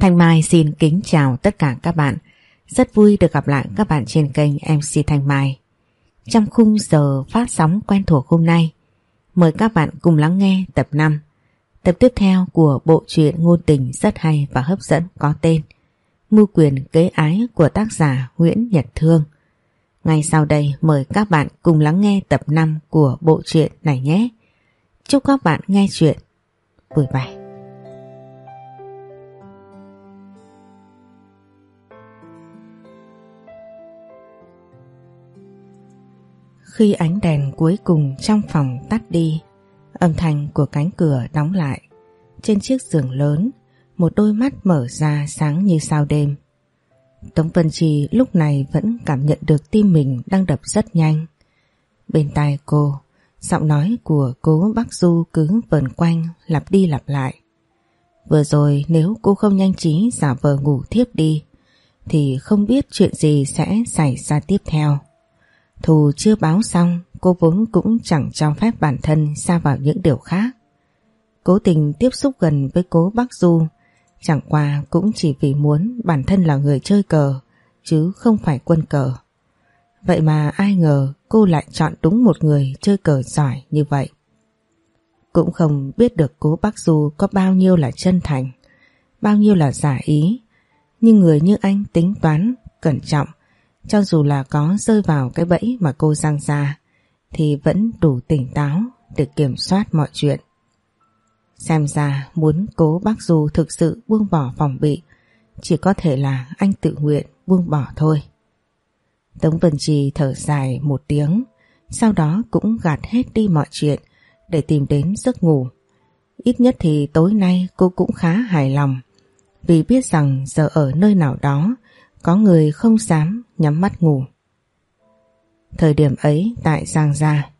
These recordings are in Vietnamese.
Thanh Mai xin kính chào tất cả các bạn. Rất vui được gặp lại các bạn trên kênh MC Thanh Mai. Trong khung giờ phát sóng quen thuộc hôm nay, mời các bạn cùng lắng nghe tập 5. Tập tiếp theo của bộ truyện ngôn tình rất hay và hấp dẫn có tên Mưu quyền kế ái của tác giả Nguyễn Nhật Thương. Ngay sau đây mời các bạn cùng lắng nghe tập 5 của bộ truyện này nhé. Chúc các bạn nghe chuyện vui vẻ. Khi ánh đèn cuối cùng trong phòng tắt đi, âm thanh của cánh cửa đóng lại. Trên chiếc giường lớn, một đôi mắt mở ra sáng như sao đêm. Tống Vân Trì lúc này vẫn cảm nhận được tim mình đang đập rất nhanh. Bên tai cô, giọng nói của cố bác Du cứ vần quanh lặp đi lặp lại. Vừa rồi nếu cô không nhanh trí giả vờ ngủ thiếp đi, thì không biết chuyện gì sẽ xảy ra tiếp theo. Thù chưa báo xong, cô vốn cũng chẳng cho phép bản thân xa vào những điều khác. Cố tình tiếp xúc gần với cố bác Du, chẳng qua cũng chỉ vì muốn bản thân là người chơi cờ, chứ không phải quân cờ. Vậy mà ai ngờ cô lại chọn đúng một người chơi cờ giỏi như vậy. Cũng không biết được cố bác Du có bao nhiêu là chân thành, bao nhiêu là giả ý. Nhưng người như anh tính toán, cẩn trọng, cho dù là có rơi vào cái bẫy mà cô giang ra, thì vẫn đủ tỉnh táo để kiểm soát mọi chuyện. Xem ra muốn cố bác Du thực sự buông bỏ phòng bị, chỉ có thể là anh tự nguyện buông bỏ thôi. Tống Vân Trì thở dài một tiếng, sau đó cũng gạt hết đi mọi chuyện để tìm đến giấc ngủ. Ít nhất thì tối nay cô cũng khá hài lòng, vì biết rằng giờ ở nơi nào đó có người không dám nhắm mắt ngủ. Thời điểm ấy tại Giang Gia.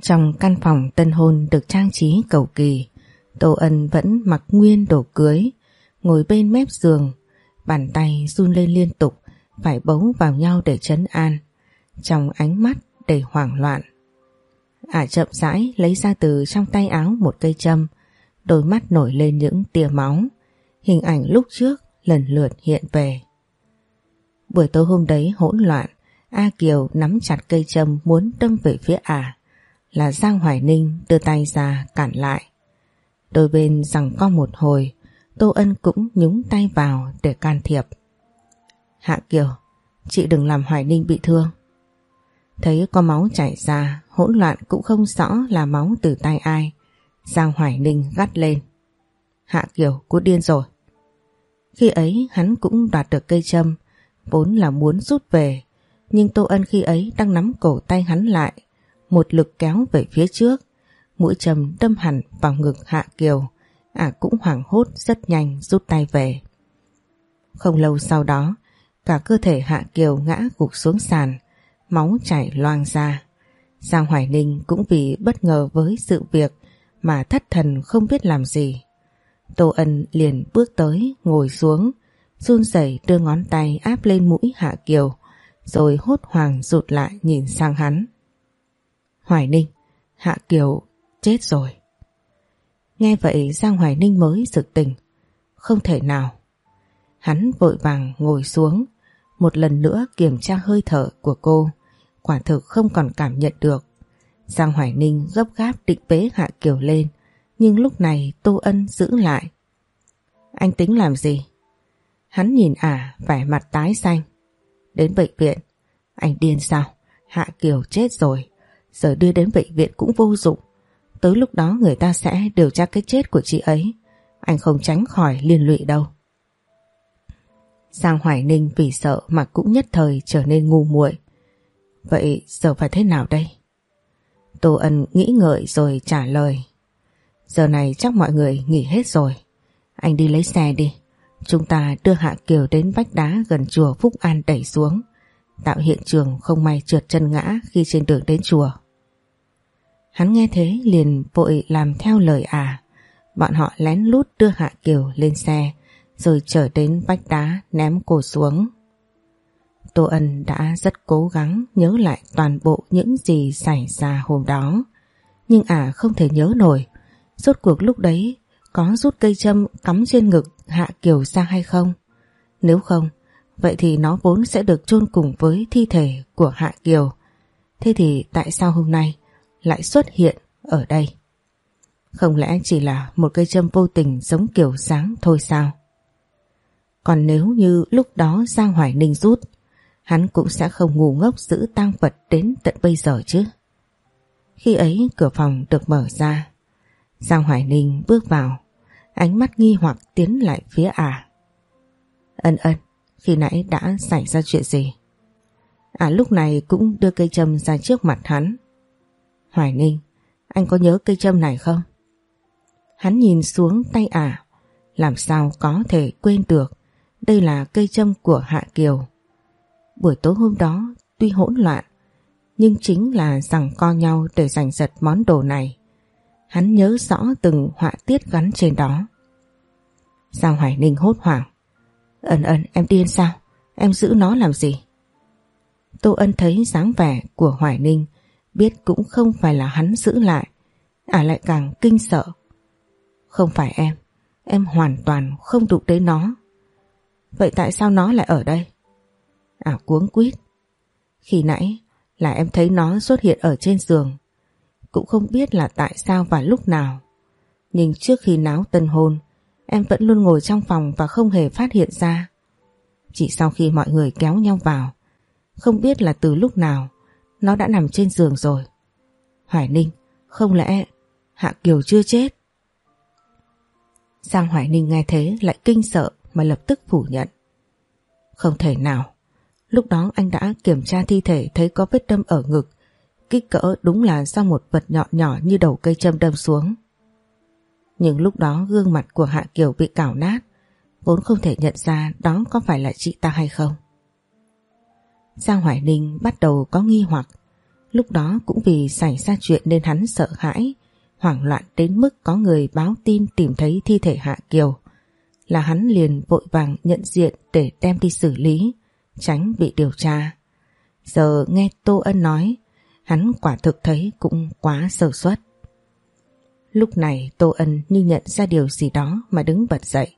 Trong căn phòng tân hôn được trang trí cầu kỳ, Tô Ân vẫn mặc nguyên đồ cưới, Ngồi bên mép giường, Bàn tay run lên liên tục, Phải bấu vào nhau để chấn an, Trong ánh mắt đầy hoảng loạn. Ả chậm rãi lấy ra từ trong tay áo một cây châm, Đôi mắt nổi lên những tia máu. Hình ảnh lúc trước lần lượt hiện về. Buổi tối hôm đấy hỗn loạn, A Kiều nắm chặt cây châm muốn đâm về phía ả, là Giang Hoài Ninh đưa tay ra cản lại. Đôi bên rằng có một hồi, Tô Ân cũng nhúng tay vào để can thiệp. Hạ Kiều, chị đừng làm Hoài Ninh bị thương. Thấy có máu chảy ra, hỗn loạn cũng không rõ là máu từ tay ai. Giang Hoài Ninh gắt lên. Hạ Kiều, cô điên rồi. Khi ấy hắn cũng đoạt được cây châm, vốn là muốn rút về, nhưng Tô Ân khi ấy đang nắm cổ tay hắn lại, một lực kéo về phía trước, mũi châm đâm hẳn vào ngực Hạ Kiều, ả cũng hoảng hốt rất nhanh rút tay về. Không lâu sau đó, cả cơ thể Hạ Kiều ngã gục xuống sàn, máu chảy loang ra. Giang Hoài Ninh cũng vì bất ngờ với sự việc mà thất thần không biết làm gì. Tô Ân liền bước tới ngồi xuống run rẩy đưa ngón tay áp lên mũi Hạ Kiều rồi hốt hoảng rụt lại nhìn sang hắn. Hoài Ninh, Hạ Kiều chết rồi. Nghe vậy Giang Hoài Ninh mới sực tỉnh. Không thể nào. Hắn vội vàng ngồi xuống một lần nữa kiểm tra hơi thở của cô. Quả thực không còn cảm nhận được. Giang Hoài Ninh gấp gáp định bế Hạ Kiều lên nhưng lúc này Tô Ân giữ lại. Anh tính làm gì? Hắn nhìn ả à, vẻ mặt tái xanh. Đến bệnh viện. Anh điên sao? Hạ Kiều chết rồi. Giờ đưa đến bệnh viện cũng vô dụng. Tới lúc đó người ta sẽ điều tra cái chết của chị ấy. Anh không tránh khỏi liên lụy đâu. Giang Hoài Ninh vì sợ mà cũng nhất thời trở nên ngu muội. Vậy giờ phải thế nào đây? Tô Ân nghĩ ngợi rồi trả lời. Giờ này chắc mọi người nghỉ hết rồi. Anh đi lấy xe đi. Chúng ta đưa Hạ Kiều đến vách đá gần chùa Phúc An đẩy xuống. Tạo hiện trường không may trượt chân ngã khi trên đường đến chùa. Hắn nghe thế liền vội làm theo lời à. Bọn họ lén lút đưa Hạ Kiều lên xe, rồi trở đến vách đá ném cô xuống. Tô Ân đã rất cố gắng nhớ lại toàn bộ những gì xảy ra hôm đó. Nhưng ả à không thể nhớ nổi Rốt cuộc lúc đấy có rút cây châm cắm trên ngực Hạ Kiều ra hay không? Nếu không, vậy thì nó vốn sẽ được chôn cùng với thi thể của Hạ Kiều. Thế thì tại sao hôm nay lại xuất hiện ở đây? Không lẽ chỉ là một cây châm vô tình giống kiểu sáng thôi sao? Còn nếu như lúc đó Giang Hoài Ninh rút, hắn cũng sẽ không ngu ngốc giữ tang vật đến tận bây giờ chứ. Khi ấy cửa phòng được mở ra, Giang Hoài Ninh bước vào, ánh mắt nghi hoặc tiến lại phía à. Ân ân, khi nãy đã xảy ra chuyện gì? À lúc này cũng đưa cây châm ra trước mặt hắn. Hoài Ninh, anh có nhớ cây châm này không? Hắn nhìn xuống tay ả, làm sao có thể quên được đây là cây châm của Hạ Kiều. Buổi tối hôm đó tuy hỗn loạn, nhưng chính là rằng co nhau để giành giật món đồ này. Hắn nhớ rõ từng họa tiết gắn trên đó. Giang Hoài Ninh hốt hoảng. Ân ân em điên sao? Em giữ nó làm gì? Tô Ân thấy dáng vẻ của Hoài Ninh biết cũng không phải là hắn giữ lại. À lại càng kinh sợ. Không phải em, em hoàn toàn không đụng đến nó. Vậy tại sao nó lại ở đây? À cuống quýt. Khi nãy là em thấy nó xuất hiện ở trên giường. Cũng không biết là tại sao và lúc nào. Nhưng trước khi náo tân hôn, em vẫn luôn ngồi trong phòng và không hề phát hiện ra. Chỉ sau khi mọi người kéo nhau vào, không biết là từ lúc nào nó đã nằm trên giường rồi. Hoài Ninh, không lẽ Hạ Kiều chưa chết? Giang Hoài Ninh nghe thế lại kinh sợ mà lập tức phủ nhận. Không thể nào. Lúc đó anh đã kiểm tra thi thể thấy có vết đâm ở ngực. Kích cỡ đúng là do một vật nhọn nhỏ như đầu cây châm đâm xuống. Nhưng lúc đó gương mặt của Hạ Kiều bị cào nát. Vốn không thể nhận ra đó có phải là chị ta hay không. Giang Hoài Ninh bắt đầu có nghi hoặc. Lúc đó cũng vì xảy ra chuyện nên hắn sợ hãi, hoảng loạn đến mức có người báo tin tìm thấy thi thể Hạ Kiều là hắn liền vội vàng nhận diện để đem đi xử lý, tránh bị điều tra. Giờ nghe Tô Ân nói, hắn quả thực thấy cũng quá sơ suất. Lúc này Tô Ân như nhận ra điều gì đó mà đứng bật dậy.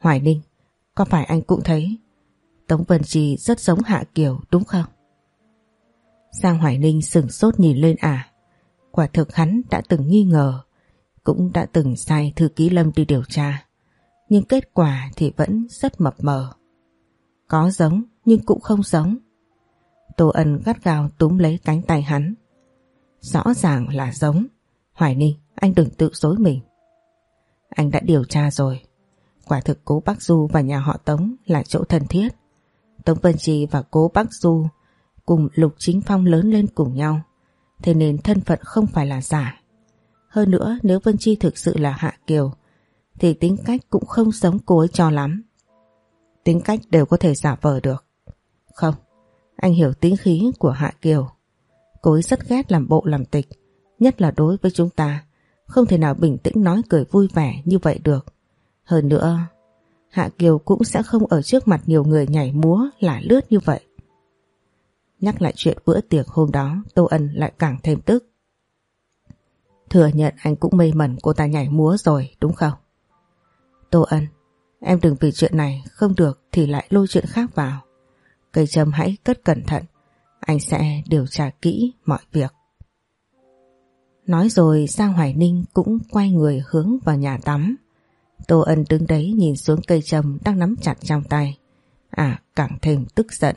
Hoài Ninh, có phải anh cũng thấy Tống Vân Trì rất giống Hạ Kiều đúng không? Giang Hoài Ninh sửng sốt nhìn lên à. Quả thực hắn đã từng nghi ngờ, cũng đã từng sai thư ký Lâm đi điều tra nhưng kết quả thì vẫn rất mập mờ. Có giống nhưng cũng không giống. Tô Ân gắt gao túm lấy cánh tay hắn. Rõ ràng là giống. Hoài Ninh, anh đừng tự dối mình. Anh đã điều tra rồi. Quả thực cố Bắc Du và nhà họ Tống là chỗ thân thiết. Tống Vân Trì và cố Bắc Du cùng Lục Chính Phong lớn lên cùng nhau. Thế nên thân phận không phải là giả. Hơn nữa nếu Vân Chi thực sự là Hạ Kiều thì tính cách cũng không giống cố cho lắm. Tính cách đều có thể giả vờ được. Không, anh hiểu tính khí của Hạ Kiều. Cô ấy rất ghét làm bộ làm tịch, nhất là đối với chúng ta. Không thể nào bình tĩnh nói cười vui vẻ như vậy được. Hơn nữa, Hạ Kiều cũng sẽ không ở trước mặt nhiều người nhảy múa lả lướt như vậy. Nhắc lại chuyện bữa tiệc hôm đó, Tô Ân lại càng thêm tức. Thừa nhận anh cũng mê mẩn cô ta nhảy múa rồi, đúng không? Tô Ân, em đừng vì chuyện này không được thì lại lôi chuyện khác vào. Cây châm hãy cất cẩn thận, anh sẽ điều tra kỹ mọi việc. Nói rồi Giang Hoài Ninh cũng quay người hướng vào nhà tắm. Tô Ân đứng đấy nhìn xuống cây châm đang nắm chặt trong tay. À, càng thêm tức giận.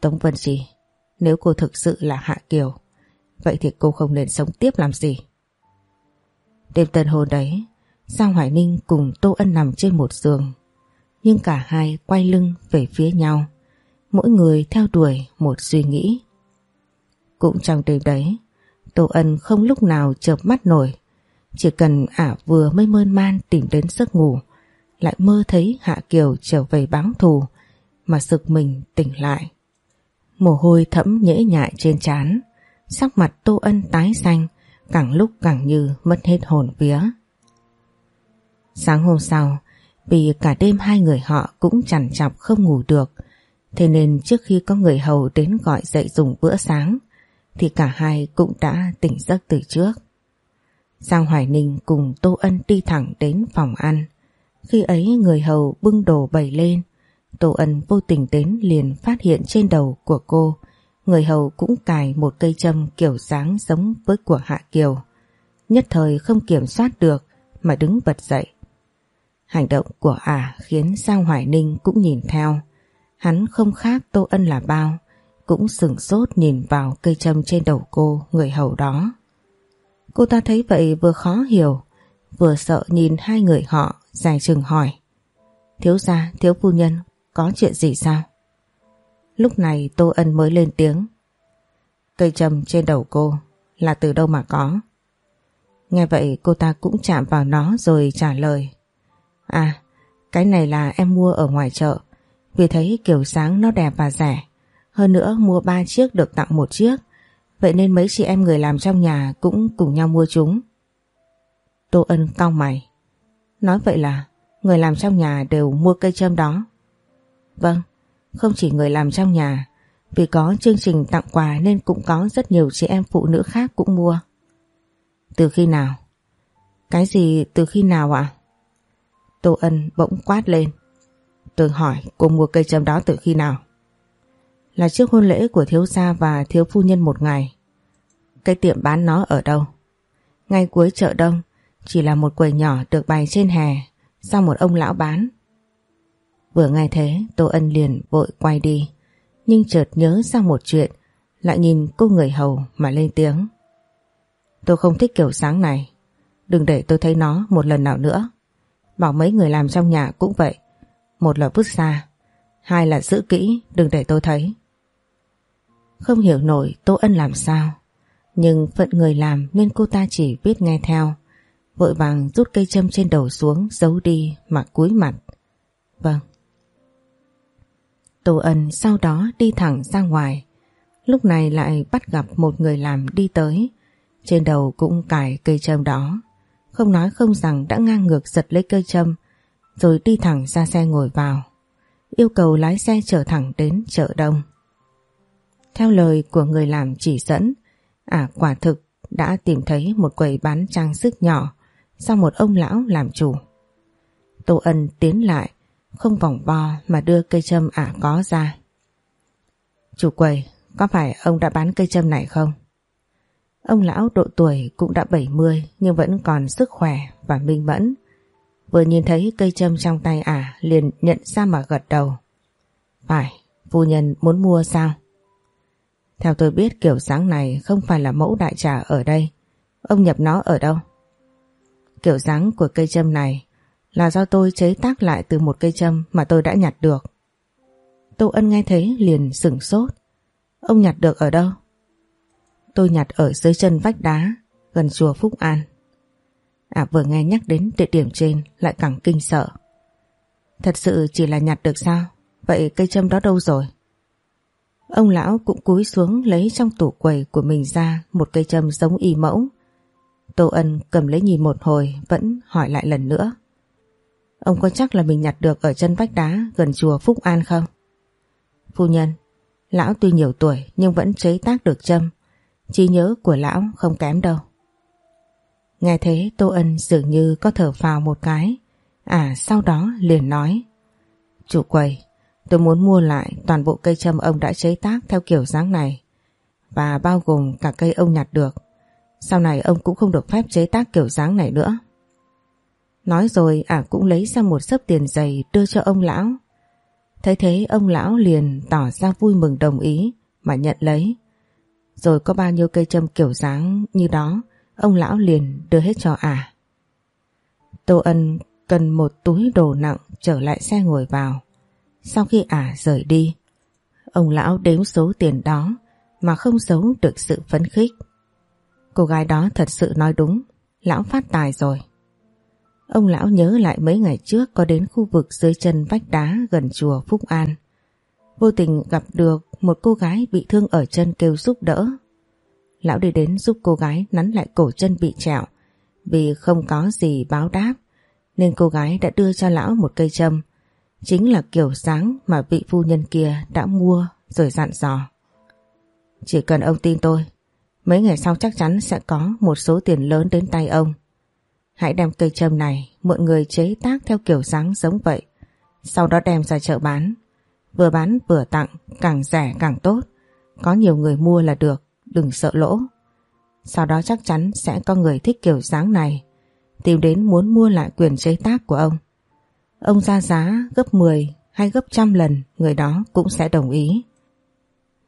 Tống Vân Trì, nếu cô thực sự là Hạ Kiều, vậy thì cô không nên sống tiếp làm gì. Đêm tân hôn đấy, Giang Hoài Ninh cùng Tô Ân nằm trên một giường nhưng cả hai quay lưng về phía nhau. Mỗi người theo đuổi một suy nghĩ. Cũng trong đêm đấy Tô Ân không lúc nào chợp mắt nổi. Chỉ cần ả vừa mới mơn man tìm đến giấc ngủ Lại mơ thấy Hạ Kiều trở về báo thù Mà sực mình tỉnh lại. Mồ hôi thẫm nhễ nhại trên trán Sắc mặt Tô Ân tái xanh Càng lúc càng như mất hết hồn vía. Sáng hôm sau, vì cả đêm hai người họ cũng chằn chọc không ngủ được, thế nên trước khi có người hầu đến gọi dậy dùng bữa sáng, thì cả hai cũng đã tỉnh giấc từ trước. Giang Hoài Ninh cùng Tô Ân đi thẳng đến phòng ăn. Khi ấy người hầu bưng đồ bày lên, Tô Ân vô tình đến liền phát hiện trên đầu của cô, người hầu cũng cài một cây châm kiểu dáng giống với của Hạ Kiều. Nhất thời không kiểm soát được mà đứng bật dậy. Hành động của ả khiến Giang Hoài Ninh cũng nhìn theo. Hắn không khác Tô Ân là bao, cũng sừng sốt nhìn vào cây châm trên đầu cô, người hầu đó. Cô ta thấy vậy vừa khó hiểu, vừa sợ nhìn hai người họ dài chừng hỏi. Thiếu gia, thiếu phu nhân, có chuyện gì sao? Lúc này Tô Ân mới lên tiếng. Cây châm trên đầu cô là từ đâu mà có? Nghe vậy cô ta cũng chạm vào nó rồi trả lời. À, cái này là em mua ở ngoài chợ. Vì thấy kiểu sáng nó đẹp và rẻ. Hơn nữa mua ba chiếc được tặng một chiếc. Vậy nên mấy chị em người làm trong nhà cũng cùng nhau mua chúng. Tô Ân cau mày. Nói vậy là người làm trong nhà đều mua cây châm đó. Vâng, không chỉ người làm trong nhà. Vì có chương trình tặng quà nên cũng có rất nhiều chị em phụ nữ khác cũng mua. Từ khi nào? Cái gì từ khi nào ạ? Tô Ân bỗng quát lên. Tôi hỏi cô mua cây châm đó từ khi nào? Là trước hôn lễ của thiếu gia và thiếu phu nhân một ngày. Cái tiệm bán nó ở đâu? Ngay cuối chợ đông, chỉ là một quầy nhỏ được bày trên hè, do một ông lão bán. Vừa nghe thế, Tô Ân liền vội quay đi, nhưng chợt nhớ ra một chuyện, lại nhìn cô người hầu mà lên tiếng. Tôi không thích kiểu sáng này, đừng để tôi thấy nó một lần nào nữa. Bảo mấy người làm trong nhà cũng vậy, một là vứt xa, hai là giữ kỹ, đừng để tôi thấy. Không hiểu nổi Tô Ân làm sao, nhưng phận người làm nên cô ta chỉ biết nghe theo. Vội vàng rút cây châm trên đầu xuống giấu đi mà cúi mặt. Vâng. Tô Ân sau đó đi thẳng ra ngoài. Lúc này lại bắt gặp một người làm đi tới. Trên đầu cũng cài cây châm đó. Không nói không rằng đã ngang ngược giật lấy cây châm rồi đi thẳng ra xe ngồi vào. Yêu cầu lái xe chở thẳng đến chợ đông. Theo lời của người làm chỉ dẫn, à quả thực đã tìm thấy một quầy bán trang sức nhỏ do một ông lão làm chủ. Tô Ân tiến lại, không vòng vo mà đưa cây châm ả có ra. Chủ quầy, có phải ông đã bán cây châm này không? Ông lão độ tuổi cũng đã 70 nhưng vẫn còn sức khỏe và minh mẫn. Vừa nhìn thấy cây châm trong tay ả liền nhận ra mà gật đầu. Phải, phu nhân muốn mua sao? Theo tôi biết kiểu dáng này không phải là mẫu đại trà ở đây. Ông nhập nó ở đâu? Kiểu dáng của cây châm này là do tôi chế tác lại từ một cây châm mà tôi đã nhặt được. Tô Ân nghe thấy liền sửng sốt. Ông nhặt được ở đâu? Tôi nhặt ở dưới chân vách đá gần chùa Phúc An. À vừa nghe nhắc đến địa điểm trên lại càng kinh sợ. Thật sự chỉ là nhặt được sao? Vậy cây châm đó đâu rồi? Ông lão cũng cúi xuống lấy trong tủ quầy của mình ra một cây châm giống y mẫu. Tô Ân cầm lấy nhìn một hồi vẫn hỏi lại lần nữa. Ông có chắc là mình nhặt được ở chân vách đá gần chùa Phúc An không? Phu nhân, lão tuy nhiều tuổi nhưng vẫn chế tác được châm. Trí nhớ của lão không kém đâu. Nghe thế Tô Ân dường như có thở phào một cái. À sau đó liền nói. Chủ quầy, tôi muốn mua lại toàn bộ cây châm ông đã chế tác theo kiểu dáng này. Và bao gồm cả cây ông nhặt được. Sau này ông cũng không được phép chế tác kiểu dáng này nữa. Nói rồi ả cũng lấy ra một sấp tiền dày đưa cho ông lão. Thấy thế ông lão liền tỏ ra vui mừng đồng ý mà nhận lấy. Rồi có bao nhiêu cây châm kiểu dáng như đó Ông lão liền đưa hết cho ả. Tô Ân cần một túi đồ nặng trở lại xe ngồi vào. Sau khi ả rời đi, ông lão đếm số tiền đó mà không giấu được sự phấn khích. Cô gái đó thật sự nói đúng, lão phát tài rồi. Ông lão nhớ lại mấy ngày trước có đến khu vực dưới chân vách đá gần chùa Phúc An. Vô tình gặp được một cô gái bị thương ở chân kêu giúp đỡ. Lão đi đến giúp cô gái nắn lại cổ chân bị trẹo vì không có gì báo đáp, nên cô gái đã đưa cho lão một cây châm chính là kiểu dáng mà vị phu nhân kia đã mua rồi dặn dò. Chỉ cần ông tin tôi, Mấy ngày sau chắc chắn sẽ có một số tiền lớn đến tay ông. Hãy đem cây châm này, mọi người chế tác theo kiểu dáng giống vậy. Sau đó đem ra chợ bán. Vừa bán vừa tặng, càng rẻ càng tốt. Có nhiều người mua là được, đừng sợ lỗ. Sau đó chắc chắn sẽ có người thích kiểu dáng này, tìm đến muốn mua lại quyền chế tác của ông. Ông ra giá gấp 10 hay gấp trăm lần, người đó cũng sẽ đồng ý.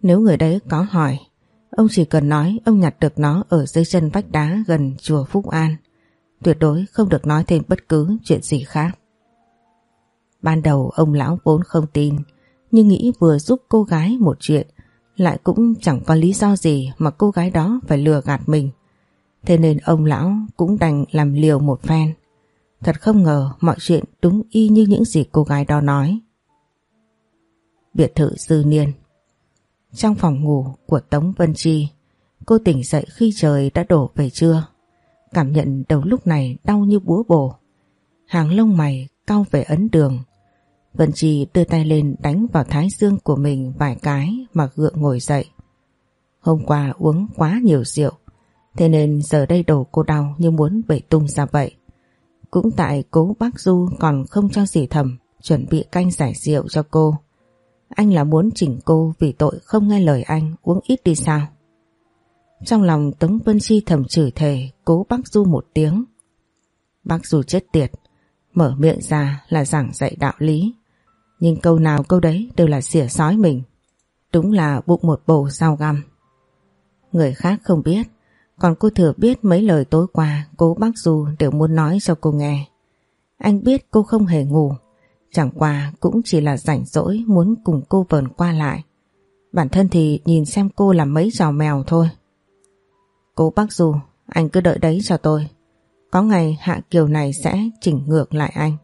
Nếu người đấy có hỏi, ông chỉ cần nói ông nhặt được nó ở dưới chân vách đá gần chùa Phúc An. Tuyệt đối không được nói thêm bất cứ chuyện gì khác. Ban đầu ông lão vốn không tin, nhưng nghĩ vừa giúp cô gái một chuyện, lại cũng chẳng có lý do gì mà cô gái đó phải lừa gạt mình. Thế nên ông lão cũng đành làm liều một phen. Thật không ngờ mọi chuyện đúng y như những gì cô gái đó nói. Biệt thự Dư Niên Trong phòng ngủ của Tống Vân Chi, cô tỉnh dậy khi trời đã đổ về trưa. Cảm nhận đầu lúc này đau như búa bổ. Hàng lông mày cao về ấn đường. Vân Chi đưa tay lên đánh vào thái dương của mình vài cái mà gượng ngồi dậy. Hôm qua uống quá nhiều rượu, thế nên giờ đây đầu cô đau như muốn bể tung ra vậy. Cũng tại cố bác Du còn không cho gì thầm chuẩn bị canh giải rượu cho cô. Anh là muốn chỉnh cô vì tội không nghe lời anh uống ít đi sao? Trong lòng Tống Vân Chi thầm chửi thề cố bác Du một tiếng. Bác Du chết tiệt, mở miệng ra là giảng dạy đạo lý. Nhưng câu nào câu đấy đều là xỉa sói mình. Đúng là bụng một bầu rau găm. Người khác không biết, còn cô thừa biết mấy lời tối qua cố bác Du đều muốn nói cho cô nghe. Anh biết cô không hề ngủ, chẳng qua cũng chỉ là rảnh rỗi muốn cùng cô vờn qua lại. Bản thân thì nhìn xem cô làm mấy trò mèo thôi. Cố bác Du, anh cứ đợi đấy cho tôi. Có ngày Hạ Kiều này sẽ chỉnh ngược lại anh.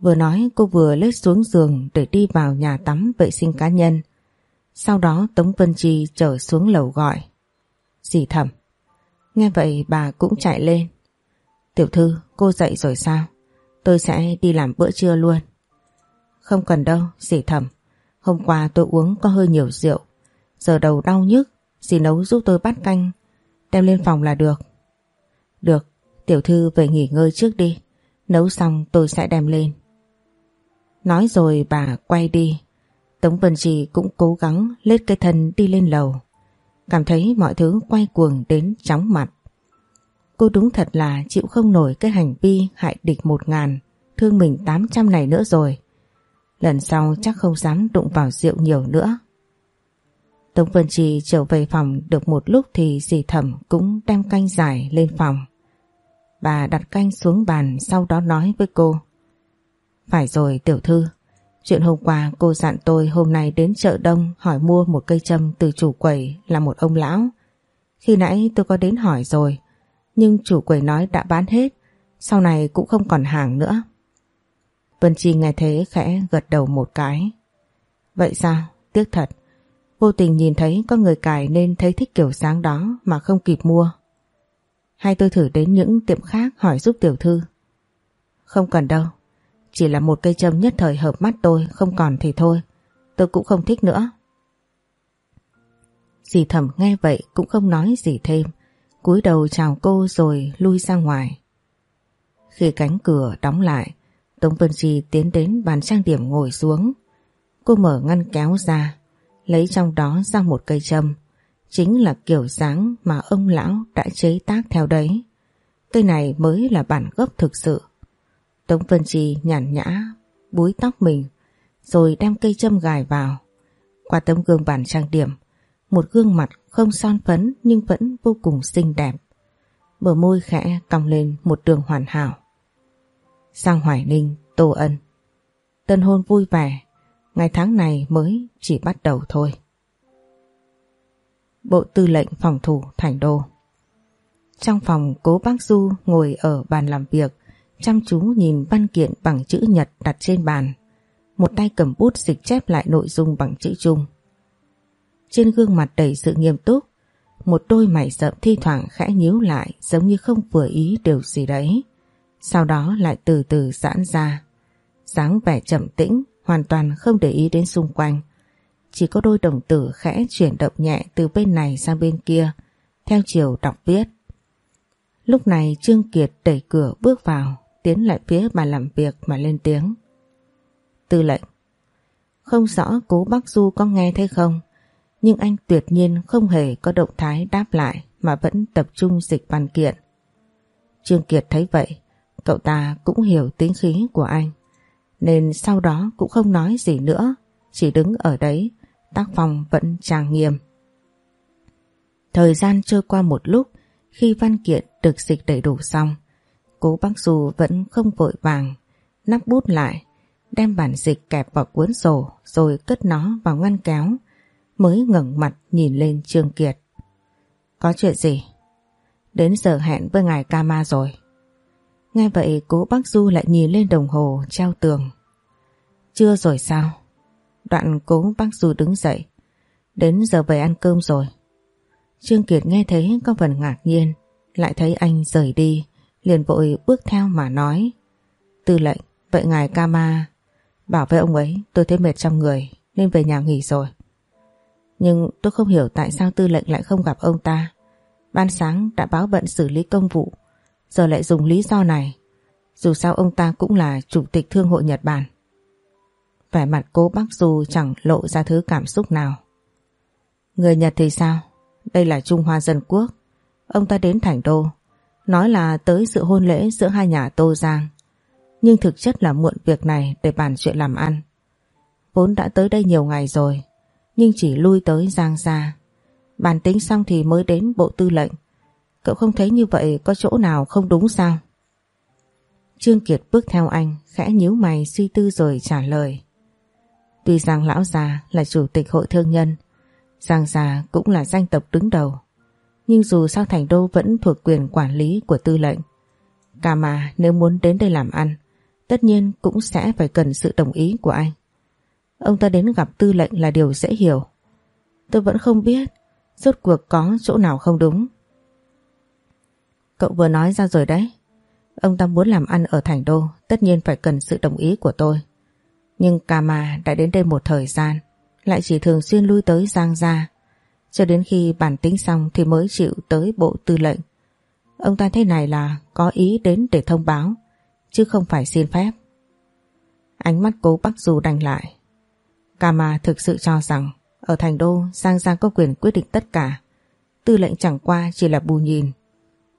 Vừa nói cô vừa lết xuống giường để đi vào nhà tắm vệ sinh cá nhân. Sau đó Tống Vân Chi trở xuống lầu gọi. Dì thẩm. Nghe vậy bà cũng chạy lên. Tiểu thư, cô dậy rồi sao? Tôi sẽ đi làm bữa trưa luôn. Không cần đâu, dì thẩm. Hôm qua tôi uống có hơi nhiều rượu. Giờ đầu đau nhức, dì nấu giúp tôi bát canh. Đem lên phòng là được. Được, tiểu thư về nghỉ ngơi trước đi. Nấu xong tôi sẽ đem lên. Nói rồi bà quay đi. Tống Vân Trì cũng cố gắng lết cái thân đi lên lầu. Cảm thấy mọi thứ quay cuồng đến chóng mặt. Cô đúng thật là chịu không nổi cái hành vi hại địch một ngàn, thương mình tám trăm này nữa rồi. Lần sau chắc không dám đụng vào rượu nhiều nữa. Tống Vân Trì trở về phòng được một lúc thì dì thẩm cũng đem canh giải lên phòng. Bà đặt canh xuống bàn sau đó nói với cô. Phải rồi tiểu thư, chuyện hôm qua cô dặn tôi hôm nay đến chợ đông hỏi mua một cây châm từ chủ quầy là một ông lão. Khi nãy tôi có đến hỏi rồi, nhưng chủ quầy nói đã bán hết, sau này cũng không còn hàng nữa. Vân Chi nghe thế khẽ gật đầu một cái. Vậy sao? Tiếc thật. Vô tình nhìn thấy có người cài nên thấy thích kiểu sáng đó mà không kịp mua. Hay tôi thử đến những tiệm khác hỏi giúp tiểu thư. Không cần đâu, chỉ là một cây châm nhất thời hợp mắt tôi, Không còn thì thôi. Tôi cũng không thích nữa. Dì thẩm nghe vậy cũng không nói gì thêm. Cúi đầu chào cô rồi lui ra ngoài. Khi cánh cửa đóng lại, Tống Vân Chi tiến đến bàn trang điểm ngồi xuống. Cô mở ngăn kéo ra, Lấy trong đó ra một cây châm. Chính là kiểu dáng mà ông lão đã chế tác theo đấy. Cây này mới là bản gốc thực sự. Tống Vân Trì nhàn nhã búi tóc mình rồi đem cây châm gài vào. Qua tấm gương bàn trang điểm, một gương mặt không son phấn nhưng vẫn vô cùng xinh đẹp. Bờ môi khẽ cong lên một đường hoàn hảo. Sang Hoài Ninh, Tô Ân. Tân hôn vui vẻ, ngày tháng này mới chỉ bắt đầu thôi. Bộ tư lệnh phòng thủ Thành Đô Trong phòng cố bác Du ngồi ở bàn làm việc chăm chú nhìn văn kiện bằng chữ nhật đặt trên bàn. Một tay cầm bút dịch chép lại nội dung bằng chữ Trung. Trên gương mặt đầy sự nghiêm túc, một đôi mày rậm thi thoảng khẽ nhíu lại giống như không vừa ý điều gì đấy. Sau đó lại từ từ giãn ra. dáng vẻ chậm tĩnh, hoàn toàn không để ý đến xung quanh. Chỉ có đôi đồng tử khẽ chuyển động nhẹ từ bên này sang bên kia, theo chiều đọc viết. Lúc này Trương Kiệt đẩy cửa bước vào, tiến lại phía bàn làm việc mà lên tiếng. Tư lệnh. Không rõ cố bác Du có nghe thấy không, nhưng anh tuyệt nhiên không hề có động thái đáp lại mà vẫn tập trung dịch văn kiện. Trương Kiệt thấy vậy, cậu ta cũng hiểu tính khí của anh, nên sau đó cũng không nói gì nữa, chỉ đứng ở đấy, tác phong vẫn trang nghiêm. Thời gian trôi qua một lúc, khi văn kiện được dịch đầy đủ xong, cố bác Du vẫn không vội vàng, nắp bút lại, đem bản dịch kẹp vào cuốn sổ rồi cất nó vào ngăn kéo, mới ngẩng mặt nhìn lên Trương Kiệt. Có chuyện gì? Đến giờ hẹn với ngài Kama rồi. Nghe vậy cố bác Du lại nhìn lên đồng hồ treo tường. Chưa rồi sao? Đoạn cố bác Du đứng dậy. Đến giờ về ăn cơm rồi. Trương Kiệt nghe thấy có phần ngạc nhiên, lại thấy anh rời đi, liền vội bước theo mà nói. Tư lệnh, vậy ngài Kama bảo với ông ấy tôi thấy mệt trong người nên về nhà nghỉ rồi. Nhưng tôi không hiểu tại sao tư lệnh lại không gặp ông ta. Ban sáng đã báo bận xử lý công vụ, giờ lại dùng lý do này. Dù sao ông ta cũng là chủ tịch thương hội Nhật Bản. Vẻ mặt cố bác dù chẳng lộ ra thứ cảm xúc nào. Người Nhật thì sao? Đây là Trung Hoa Dân Quốc. Ông ta đến Thành Đô, nói là tới sự hôn lễ giữa hai nhà Tô Giang. Nhưng thực chất là muộn việc này để bàn chuyện làm ăn. Vốn đã tới đây nhiều ngày rồi, nhưng chỉ lui tới Giang ra Bàn tính xong thì mới đến bộ tư lệnh. Cậu không thấy như vậy có chỗ nào không đúng sao? Trương Kiệt bước theo anh, khẽ nhíu mày suy tư rồi trả lời. Tuy Giang Lão Già là chủ tịch hội thương nhân, Giang Già cũng là danh tộc đứng đầu. Nhưng dù sao Thành Đô vẫn thuộc quyền quản lý của tư lệnh. Cả mà nếu muốn đến đây làm ăn, tất nhiên cũng sẽ phải cần sự đồng ý của anh. Ông ta đến gặp tư lệnh là điều dễ hiểu. Tôi vẫn không biết rốt cuộc có chỗ nào không đúng. Cậu vừa nói ra rồi đấy. Ông ta muốn làm ăn ở Thành Đô tất nhiên phải cần sự đồng ý của tôi. Nhưng Kama đã đến đây một thời gian lại chỉ thường xuyên lui tới Giang Gia cho đến khi bản tính xong thì mới chịu tới bộ tư lệnh. Ông ta thế này là có ý đến để thông báo, chứ không phải xin phép. Ánh mắt cố Bắc Du đành lại Kama thực sự cho rằng ở thành đô Giang Giang có quyền quyết định tất cả. Tư lệnh chẳng qua chỉ là bù nhìn.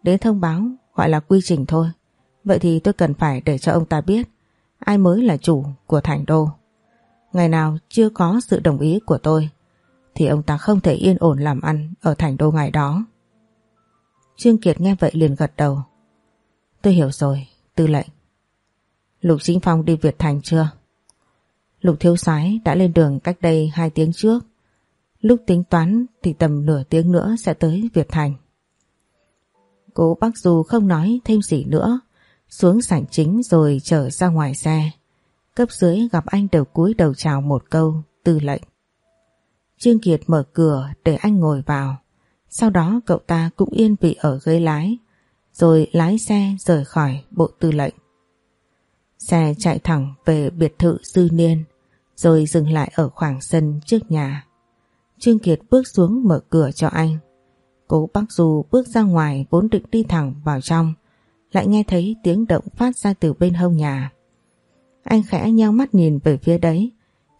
Đến thông báo gọi là quy trình thôi. Vậy thì tôi cần phải để cho ông ta biết ai mới là chủ của thành đô. Ngày nào chưa có sự đồng ý của tôi thì ông ta không thể yên ổn làm ăn ở thành đô ngày đó. Trương Kiệt nghe vậy liền gật đầu. Tôi hiểu rồi, tư lệnh. Lục Chính Phong đi Việt Thành chưa? Lục Thiếu Sái đã lên đường cách đây 2 tiếng trước. Lúc tính toán thì tầm nửa tiếng nữa sẽ tới Việt Thành. Cố bác Du không nói thêm gì nữa, xuống sảnh chính rồi trở ra ngoài xe. Cấp dưới gặp anh đều cúi đầu chào một câu, tư lệnh. Trương Kiệt mở cửa để anh ngồi vào. Sau đó cậu ta cũng yên vị ở ghế lái, rồi lái xe rời khỏi bộ tư lệnh. Xe chạy thẳng về biệt thự Dư Niên rồi dừng lại ở khoảng sân trước nhà. Trương Kiệt bước xuống mở cửa cho anh. Cố Bắc Du bước ra ngoài vốn định đi thẳng vào trong, lại nghe thấy tiếng động phát ra từ bên hông nhà. Anh khẽ nheo mắt nhìn về phía đấy,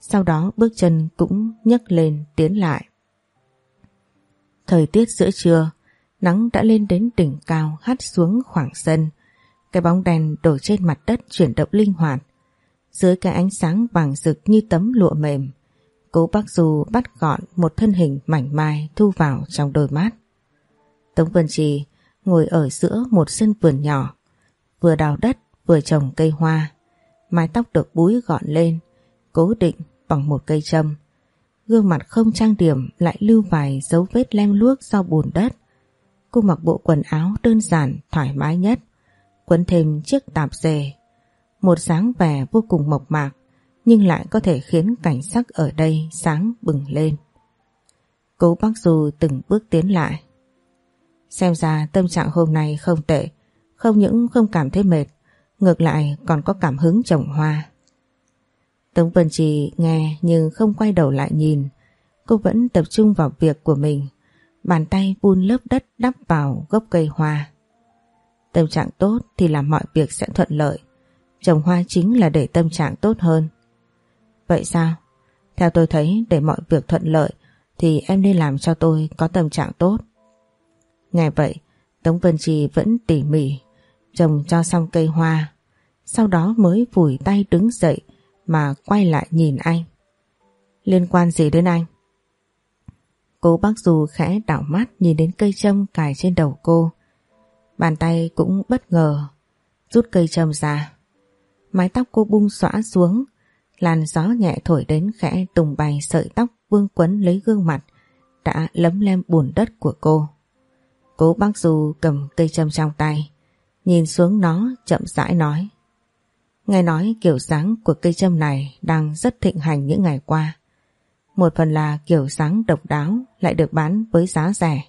sau đó bước chân cũng nhấc lên tiến lại. Thời tiết giữa trưa, nắng đã lên đến đỉnh cao hắt xuống khoảng sân, cái bóng đèn đổ trên mặt đất chuyển động linh hoạt. Dưới cái ánh sáng vàng rực như tấm lụa mềm, cố bác Du bắt gọn một thân hình mảnh mai thu vào trong đôi mắt. Tống Vân Trì ngồi ở giữa một sân vườn nhỏ, vừa đào đất vừa trồng cây hoa. Mái tóc được búi gọn lên, cố định bằng một cây châm. Gương mặt không trang điểm lại lưu vài dấu vết lem luốc sau bùn đất. Cô mặc bộ quần áo đơn giản, thoải mái nhất quấn thêm chiếc tạp dề. Một dáng vẻ vô cùng mộc mạc nhưng lại có thể khiến cảnh sắc ở đây sáng bừng lên. Cố bác dù từng bước tiến lại. Xem ra tâm trạng hôm nay không tệ, không những không cảm thấy mệt, ngược lại còn có cảm hứng trồng hoa. Tống Vân Trì nghe nhưng không quay đầu lại nhìn, cô vẫn tập trung vào việc của mình. Bàn tay vun lớp đất đắp vào gốc cây hoa. Tâm trạng tốt thì làm mọi việc sẽ thuận lợi. Trồng hoa chính là để tâm trạng tốt hơn. Vậy sao? Theo tôi thấy để mọi việc thuận lợi thì em nên làm cho tôi có tâm trạng tốt. Nghe vậy, Tống Vân Trì vẫn tỉ mỉ trồng cho xong cây hoa. Sau đó mới vùi tay đứng dậy mà quay lại nhìn anh. Liên quan gì đến anh? Cô bác dù khẽ đảo mắt nhìn đến cây châm cài trên đầu cô. Bàn tay cũng bất ngờ rút cây châm ra. Mái tóc cô bung xõa xuống, làn gió nhẹ thổi đến khẽ tùng bày sợi tóc vương quấn lấy gương mặt đã lấm lem bùn đất của cô. Cố bác Du cầm cây châm trong tay, nhìn xuống nó chậm rãi nói. Nghe nói kiểu dáng của cây châm này đang rất thịnh hành những ngày qua. Một phần là kiểu dáng độc đáo lại được bán với giá rẻ.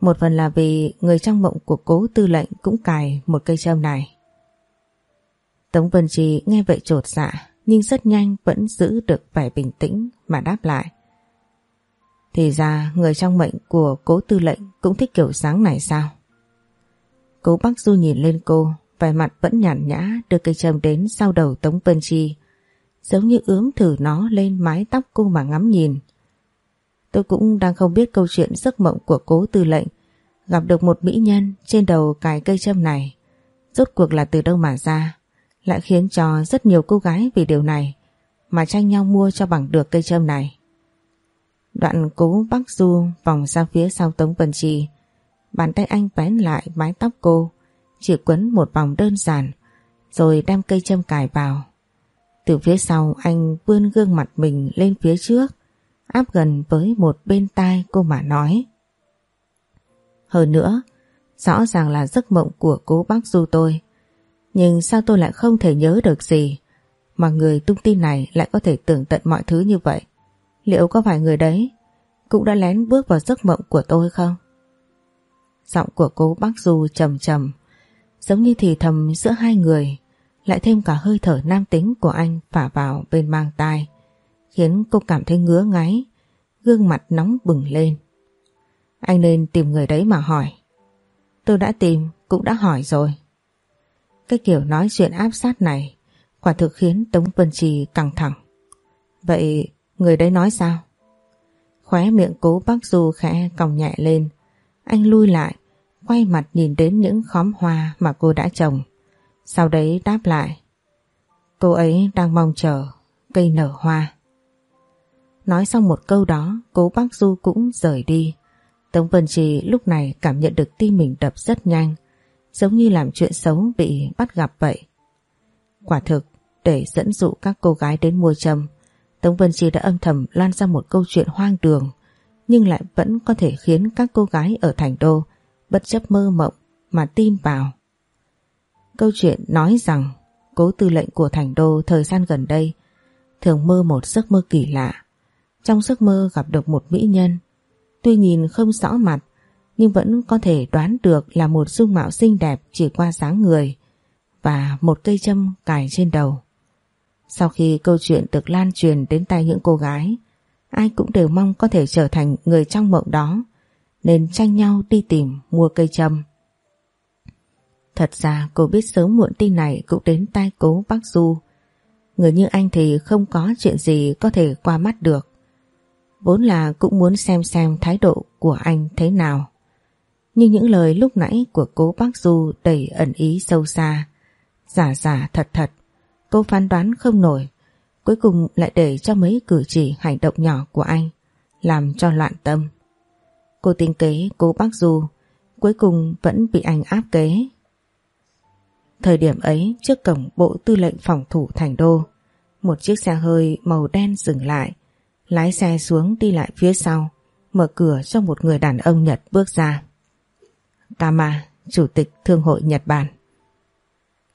Một phần là vì người trong mộng của cố tư lệnh cũng cài một cây châm này. Tống Vân Trì nghe vậy trột dạ nhưng rất nhanh vẫn giữ được vẻ bình tĩnh mà đáp lại. Thì ra người trong mệnh của cố tư lệnh cũng thích kiểu dáng này sao? Cố Bắc Du nhìn lên cô, vẻ mặt vẫn nhàn nhã đưa cây châm đến sau đầu Tống Vân Chi, giống như ướm thử nó lên mái tóc cô mà ngắm nhìn. Tôi cũng đang không biết câu chuyện giấc mộng của cố tư lệnh gặp được một mỹ nhân trên đầu cài cây châm này. Rốt cuộc là từ đâu mà ra, lại khiến cho rất nhiều cô gái vì điều này mà tranh nhau mua cho bằng được cây châm này. Đoạn cố Bắc Du vòng ra phía sau Tống Vân Trì. Bàn tay anh vén lại mái tóc cô, chỉ quấn một vòng đơn giản, rồi đem cây châm cài vào. Từ phía sau anh vươn gương mặt mình lên phía trước, áp gần với một bên tai cô mà nói. Hơn nữa, rõ ràng là giấc mộng của cố bác Du tôi. Nhưng sao tôi lại không thể nhớ được gì, mà người tung tin này lại có thể tưởng tận mọi thứ như vậy. Liệu có phải người đấy cũng đã lén bước vào giấc mộng của tôi không? Giọng của cô bác Du trầm trầm giống như thì thầm giữa hai người lại thêm cả hơi thở nam tính của anh phả vào bên mang tai khiến cô cảm thấy ngứa ngáy gương mặt nóng bừng lên. Anh nên tìm người đấy mà hỏi. Tôi đã tìm, cũng đã hỏi rồi. Cái kiểu nói chuyện áp sát này quả thực khiến Tống Vân Trì căng thẳng. Vậy Người đấy nói sao? Khóe miệng cố bác Du khẽ còng nhẹ lên. Anh lui lại, quay mặt nhìn đến những khóm hoa mà cô đã trồng. Sau đấy đáp lại. Cô ấy đang mong chờ cây nở hoa. Nói xong một câu đó, cố bác Du cũng rời đi. Tống Vân Trì lúc này cảm nhận được tim mình đập rất nhanh, giống như làm chuyện xấu bị bắt gặp vậy. Quả thực, để dẫn dụ các cô gái đến mua châm, Tống Vân Chi đã âm thầm lan ra một câu chuyện hoang đường nhưng lại vẫn có thể khiến các cô gái ở thành đô bất chấp mơ mộng mà tin vào. Câu chuyện nói rằng cố tư lệnh của thành đô thời gian gần đây thường mơ một giấc mơ kỳ lạ. Trong giấc mơ gặp được một mỹ nhân tuy nhìn không rõ mặt nhưng vẫn có thể đoán được là một dung mạo xinh đẹp chỉ qua dáng người và một cây châm cài trên đầu. Sau khi câu chuyện được lan truyền đến tay những cô gái, ai cũng đều mong có thể trở thành người trong mộng đó, nên tranh nhau đi tìm mua cây châm. Thật ra cô biết sớm muộn tin này cũng đến tai cố bác Du. Người như anh thì không có chuyện gì có thể qua mắt được. Vốn là cũng muốn xem xem thái độ của anh thế nào. Nhưng những lời lúc nãy của cố bác Du đầy ẩn ý sâu xa. Giả giả thật thật, Cô phán đoán không nổi Cuối cùng lại để cho mấy cử chỉ hành động nhỏ của anh Làm cho loạn tâm Cô tính kế cô bác Du Cuối cùng vẫn bị anh áp kế Thời điểm ấy trước cổng bộ tư lệnh phòng thủ thành đô Một chiếc xe hơi màu đen dừng lại Lái xe xuống đi lại phía sau Mở cửa cho một người đàn ông Nhật bước ra Kama, Chủ tịch Thương hội Nhật Bản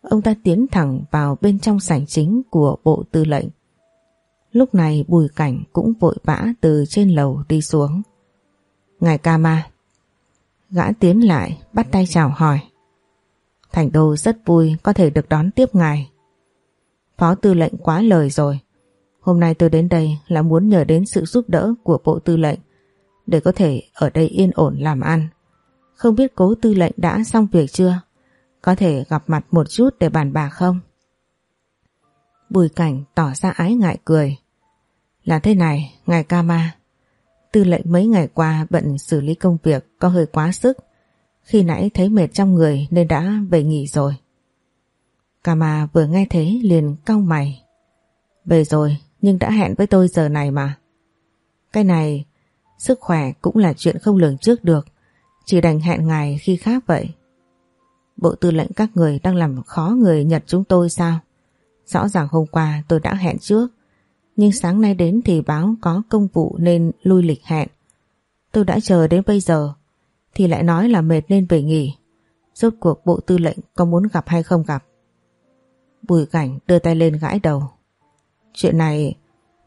Ông ta tiến thẳng vào bên trong sảnh chính của bộ tư lệnh. Lúc này bùi cảnh cũng vội vã từ trên lầu đi xuống. Ngài Kama. Gã tiến lại bắt tay chào hỏi. Thành đô rất vui có thể được đón tiếp ngài. Phó tư lệnh quá lời rồi. Hôm nay tôi đến đây là muốn nhờ đến sự giúp đỡ của bộ tư lệnh để có thể ở đây yên ổn làm ăn. Không biết cố tư lệnh đã xong việc chưa? Có thể gặp mặt một chút để bàn bạc không? Bùi cảnh tỏ ra ái ngại cười. Là thế này, ngài Kama. Tư lệnh mấy ngày qua bận xử lý công việc có hơi quá sức. Khi nãy thấy mệt trong người nên đã về nghỉ rồi. Kama vừa nghe thế liền cau mày. Về rồi nhưng đã hẹn với tôi giờ này mà. Cái này, sức khỏe cũng là chuyện không lường trước được. Chỉ đành hẹn ngài khi khác vậy. Bộ tư lệnh các người đang làm khó người Nhật chúng tôi sao? Rõ ràng hôm qua tôi đã hẹn trước. Nhưng sáng nay đến thì báo có công vụ nên lui lịch hẹn. Tôi đã chờ đến bây giờ. Thì lại nói là mệt nên về nghỉ. Rốt cuộc bộ tư lệnh có muốn gặp hay không gặp? Bùi cảnh đưa tay lên gãi đầu. Chuyện này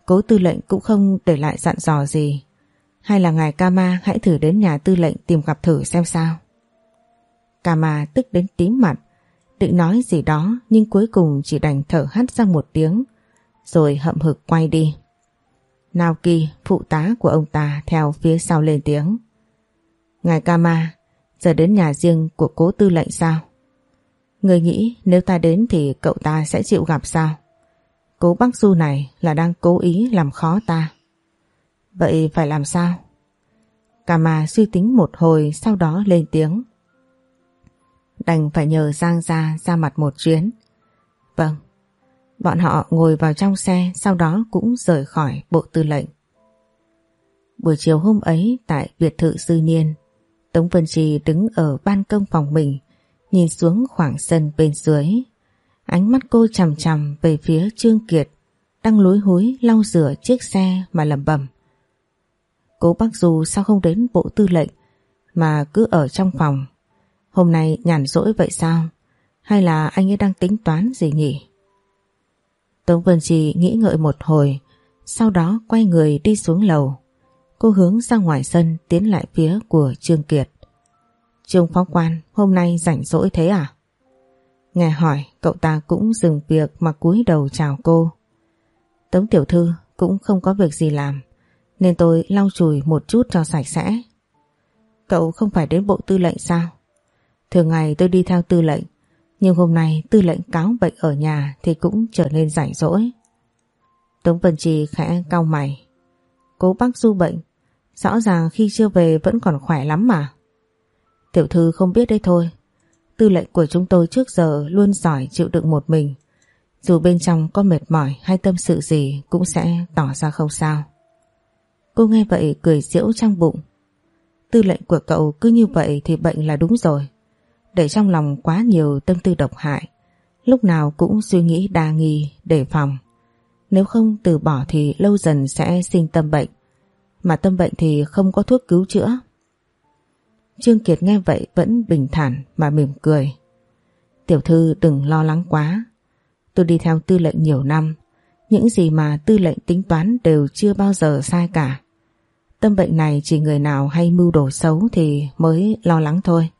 cố tư lệnh cũng không để lại dặn dò gì. Hay là ngài Kama hãy thử đến nhà tư lệnh tìm gặp thử xem sao. Kama tức đến tím mặt, định nói gì đó nhưng cuối cùng chỉ đành thở hắt ra một tiếng, rồi hậm hực quay đi. Naoki, phụ tá của ông ta theo phía sau lên tiếng. Ngài Kama, giờ đến nhà riêng của cố tư lệnh sao? Người nghĩ nếu ta đến thì cậu ta sẽ chịu gặp sao? Cố Bác Du này là đang cố ý làm khó ta. Vậy phải làm sao? Kama suy tính một hồi sau đó lên tiếng. Đành phải nhờ Giang Gia ra mặt một chuyến. Vâng. Bọn họ ngồi vào trong xe sau đó cũng rời khỏi bộ tư lệnh. Buổi chiều hôm ấy tại biệt thự sư niên, Tống Vân Trì đứng ở ban công phòng mình, nhìn xuống khoảng sân bên dưới. Ánh mắt cô chằm chằm về phía Trương Kiệt, đang lối húi lau rửa chiếc xe mà lầm bầm. Cố bác Du sao không đến bộ tư lệnh mà cứ ở trong phòng. Hôm nay nhàn rỗi vậy sao? Hay là anh ấy đang tính toán gì nhỉ? Tống Vân Trì nghĩ ngợi một hồi, sau đó quay người đi xuống lầu. Cô hướng ra ngoài sân tiến lại phía của Trương Kiệt. Trương Phó Quan hôm nay rảnh rỗi thế à? Nghe hỏi cậu ta cũng dừng việc mà cúi đầu chào cô. Tống Tiểu Thư cũng không có việc gì làm nên tôi lau chùi một chút cho sạch sẽ. Cậu không phải đến bộ tư lệnh sao? Thường ngày tôi đi theo tư lệnh nhưng hôm nay tư lệnh cáo bệnh ở nhà thì cũng trở nên rảnh rỗi. Tống Vân Trì khẽ cau mày. Cố bác du bệnh, rõ ràng khi chưa về vẫn còn khỏe lắm mà. Tiểu thư không biết đấy thôi. Tư lệnh của chúng tôi trước giờ luôn giỏi chịu đựng một mình. Dù bên trong có mệt mỏi hay tâm sự gì cũng sẽ tỏ ra không sao. Cô nghe vậy cười diễu trong bụng. Tư lệnh của cậu cứ như vậy thì bệnh là đúng rồi. Để trong lòng quá nhiều tâm tư độc hại. Lúc nào cũng suy nghĩ đa nghi, đề phòng. Nếu không từ bỏ thì lâu dần sẽ sinh tâm bệnh. Mà tâm bệnh thì không có thuốc cứu chữa. Trương Kiệt nghe vậy vẫn bình thản mà mỉm cười. Tiểu thư đừng lo lắng quá. Tôi đi theo tư lệnh nhiều năm. Những gì mà tư lệnh tính toán đều chưa bao giờ sai cả. Tâm bệnh này chỉ người nào hay mưu đồ xấu thì mới lo lắng thôi.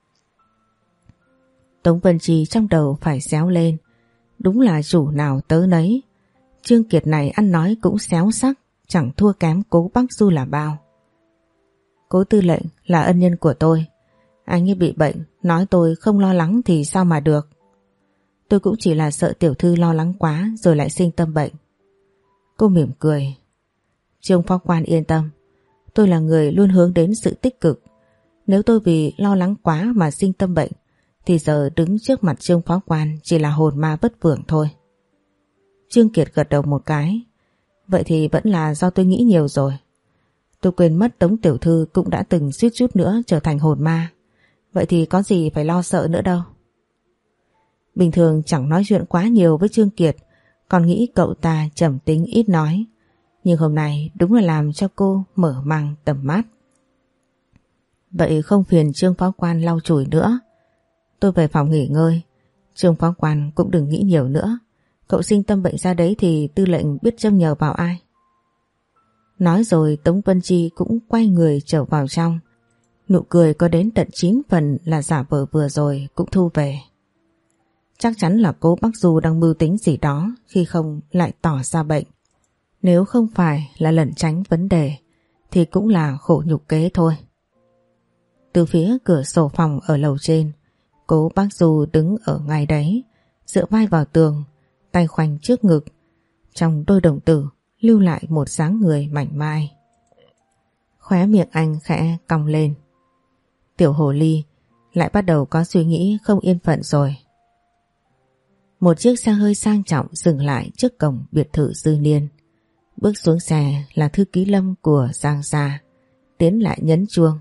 Tống Vân Chi trong đầu phải xéo lên. Đúng là chủ nào tớ nấy. Trương Kiệt này ăn nói cũng xéo sắc, chẳng thua kém cố Bắc Du là bao. Cố tư lệnh là ân nhân của tôi. Anh ấy bị bệnh, nói tôi không lo lắng thì sao mà được. Tôi cũng chỉ là sợ tiểu thư lo lắng quá rồi lại sinh tâm bệnh. Cô mỉm cười. Trương Phó Quan yên tâm. Tôi là người luôn hướng đến sự tích cực. Nếu tôi vì lo lắng quá mà sinh tâm bệnh thì giờ đứng trước mặt Trương Phó Quan chỉ là hồn ma bất vượng thôi. Trương Kiệt gật đầu một cái. Vậy thì vẫn là do tôi nghĩ nhiều rồi. Tôi quên mất Tống Tiểu Thư cũng đã từng suýt chút nữa trở thành hồn ma. Vậy thì có gì phải lo sợ nữa đâu. Bình thường chẳng nói chuyện quá nhiều với Trương Kiệt, còn nghĩ cậu ta trầm tính ít nói. Nhưng hôm nay đúng là làm cho cô mở mang tầm mắt. Vậy không phiền Trương Phó Quan lau chùi nữa. Tôi về phòng nghỉ ngơi. trường Phó Quan cũng đừng nghĩ nhiều nữa. Cậu sinh tâm bệnh ra đấy thì tư lệnh biết trông nhờ vào ai. Nói rồi Tống Vân Chi cũng quay người trở vào trong. Nụ cười có đến tận 9 phần là giả vờ vừa rồi cũng thu về. Chắc chắn là cố Bắc Du đang mưu tính gì đó khi không lại tỏ ra bệnh. Nếu không phải là lẩn tránh vấn đề thì cũng là khổ nhục kế thôi. Từ phía cửa sổ phòng ở lầu trên, cố bác Du đứng ở ngay đấy, dựa vai vào tường, tay khoanh trước ngực. Trong đôi đồng tử lưu lại một dáng người mảnh mai. Khóe miệng anh khẽ cong lên. Tiểu hồ ly lại bắt đầu có suy nghĩ không yên phận rồi. Một chiếc xe hơi sang trọng dừng lại trước cổng biệt thự dư niên. Bước xuống xe là thư ký lâm của Giang Gia, tiến lại nhấn chuông.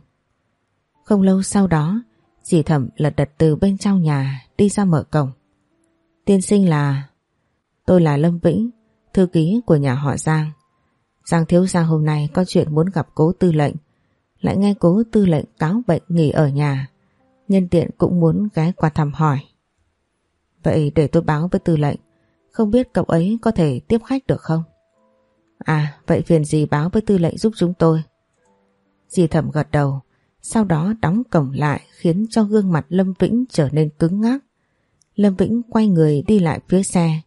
Không lâu sau đó, dì thẩm lật đật từ bên trong nhà đi ra mở cổng. Tiên sinh là... Tôi là Lâm Vĩnh, thư ký của nhà họ Giang. Giang thiếu gia hôm nay có chuyện muốn gặp cố tư lệnh. Lại nghe cố tư lệnh cáo bệnh nghỉ ở nhà. Nhân tiện cũng muốn ghé qua thăm hỏi. Vậy để tôi báo với tư lệnh. Không biết cậu ấy có thể tiếp khách được không? À, vậy phiền gì báo với tư lệnh giúp chúng tôi. Dì thẩm gật đầu, sau đó đóng cổng lại khiến cho gương mặt Lâm Vĩnh trở nên cứng ngắc. Lâm Vĩnh quay người đi lại phía xe,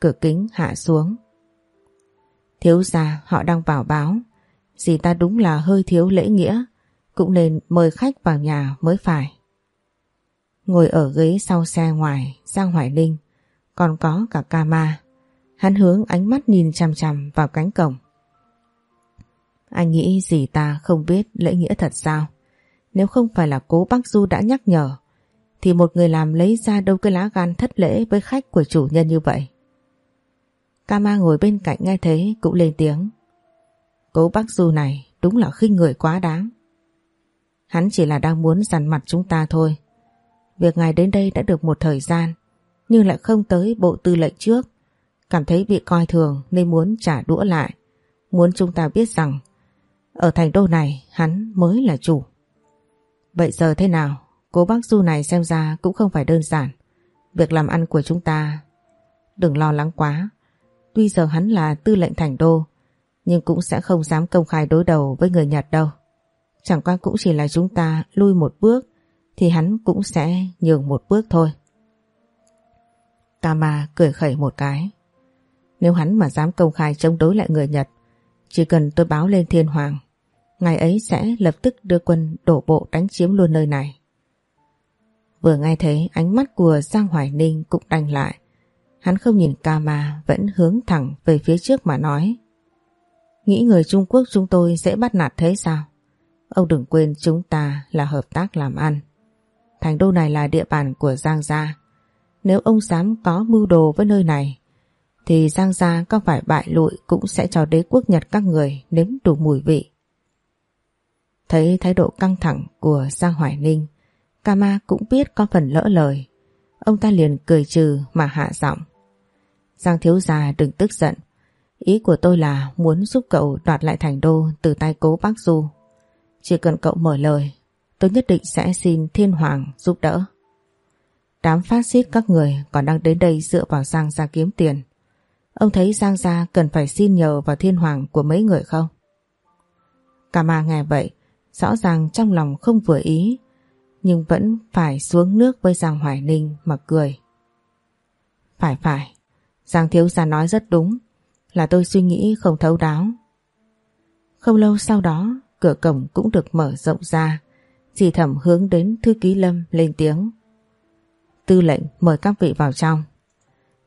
cửa kính hạ xuống. Thiếu gia họ đang vào báo, dì ta đúng là hơi thiếu lễ nghĩa, cũng nên mời khách vào nhà mới phải. Ngồi ở ghế sau xe ngoài, Giang Hoài Ninh, còn có cả ca ma. Hắn hướng ánh mắt nhìn chằm chằm vào cánh cổng. Anh nghĩ gì ta không biết lễ nghĩa thật sao? Nếu không phải là cố bác Du đã nhắc nhở, thì một người làm lấy ra đâu cái lá gan thất lễ với khách của chủ nhân như vậy. Kama ngồi bên cạnh nghe thế cũng lên tiếng. Cố bác Du này đúng là khinh người quá đáng. Hắn chỉ là đang muốn dằn mặt chúng ta thôi. Việc ngài đến đây đã được một thời gian, nhưng lại không tới bộ tư lệnh trước Cảm thấy bị coi thường nên muốn trả đũa lại. Muốn chúng ta biết rằng ở thành đô này hắn mới là chủ. Vậy giờ thế nào? Cố bác Du này xem ra cũng không phải đơn giản. Việc làm ăn của chúng ta đừng lo lắng quá. Tuy giờ hắn là tư lệnh thành đô nhưng cũng sẽ không dám công khai đối đầu với người Nhật đâu. Chẳng qua cũng chỉ là chúng ta lui một bước thì hắn cũng sẽ nhường một bước thôi. Tama cười khẩy một cái. Nếu hắn mà dám công khai chống đối lại người Nhật, chỉ cần tôi báo lên thiên hoàng, ngày ấy sẽ lập tức đưa quân đổ bộ đánh chiếm luôn nơi này. Vừa nghe thấy ánh mắt của Giang Hoài Ninh cũng đành lại. Hắn không nhìn ca mà vẫn hướng thẳng về phía trước mà nói. Nghĩ người Trung Quốc chúng tôi dễ bắt nạt thế sao? Ông đừng quên chúng ta là hợp tác làm ăn. Thành đô này là địa bàn của Giang Gia. Nếu ông dám có mưu đồ với nơi này, thì Giang Gia có phải bại lụi cũng sẽ cho đế quốc Nhật các người nếm đủ mùi vị. Thấy thái độ căng thẳng của Giang Hoài Ninh, Kama cũng biết có phần lỡ lời. Ông ta liền cười trừ mà hạ giọng. Giang thiếu gia đừng tức giận. Ý của tôi là muốn giúp cậu đoạt lại thành đô từ tay cố bác Du. Chỉ cần cậu mở lời, tôi nhất định sẽ xin thiên hoàng giúp đỡ. Đám phát xít các người còn đang đến đây dựa vào Giang gia kiếm tiền. Ông thấy Giang Gia cần phải xin nhờ vào thiên hoàng của mấy người không? Cả mà nghe vậy, rõ ràng trong lòng không vừa ý, nhưng vẫn phải xuống nước với Giang Hoài Ninh mà cười. Phải phải, Giang Thiếu Gia nói rất đúng, là tôi suy nghĩ không thấu đáo. Không lâu sau đó, cửa cổng cũng được mở rộng ra, dì thẩm hướng đến thư ký Lâm lên tiếng. Tư lệnh mời các vị vào trong.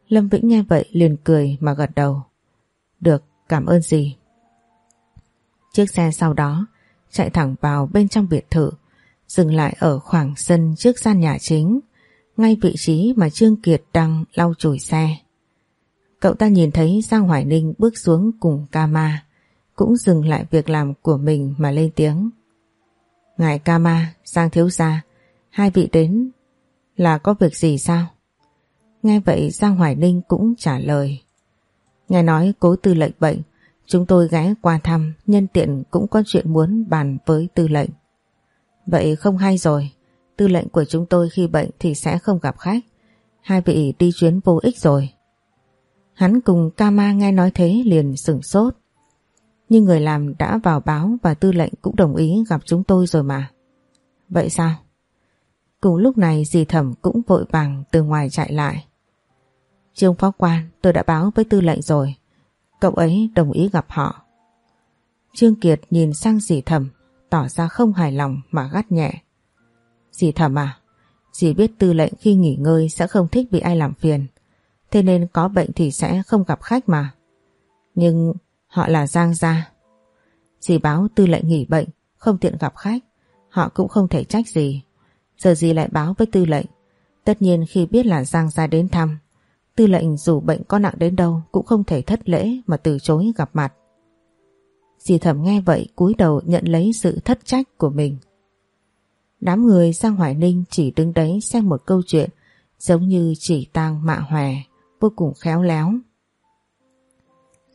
Lâm Vĩnh nghe vậy liền cười mà gật đầu. Được, cảm ơn gì. Chiếc xe sau đó chạy thẳng vào bên trong biệt thự, dừng lại ở khoảng sân trước gian nhà chính, ngay vị trí mà Trương Kiệt đang lau chùi xe. Cậu ta nhìn thấy Giang Hoài Ninh bước xuống cùng Kama, cũng dừng lại việc làm của mình mà lên tiếng. Ngài Kama, Giang Thiếu Gia, hai vị đến là có việc gì sao? Nghe vậy Giang Hoài Ninh cũng trả lời. Nghe nói cố tư lệnh bệnh, chúng tôi ghé qua thăm, nhân tiện cũng có chuyện muốn bàn với tư lệnh. Vậy không hay rồi, tư lệnh của chúng tôi khi bệnh thì sẽ không gặp khách. Hai vị đi chuyến vô ích rồi. Hắn cùng Kama nghe nói thế liền sửng sốt. Nhưng người làm đã vào báo và tư lệnh cũng đồng ý gặp chúng tôi rồi mà. Vậy sao? Cùng lúc này dì thẩm cũng vội vàng từ ngoài chạy lại. Trương Phó Quan tôi đã báo với tư lệnh rồi Cậu ấy đồng ý gặp họ Trương Kiệt nhìn sang dì thầm, tỏ ra không hài lòng mà gắt nhẹ. Dì thầm à, dì biết tư lệnh khi nghỉ ngơi sẽ không thích bị ai làm phiền. Thế nên có bệnh thì sẽ không gặp khách mà. Nhưng họ là Giang Gia. Dì báo tư lệnh nghỉ bệnh, không tiện gặp khách. Họ cũng không thể trách gì. Giờ dì lại báo với tư lệnh. Tất nhiên khi biết là Giang Gia đến thăm, tư lệnh dù bệnh có nặng đến đâu cũng không thể thất lễ mà từ chối gặp mặt. Dì thẩm nghe vậy cúi đầu nhận lấy sự thất trách của mình. Đám người sang Hoài Ninh chỉ đứng đấy xem một câu chuyện giống như chỉ tang mạ hòe, vô cùng khéo léo.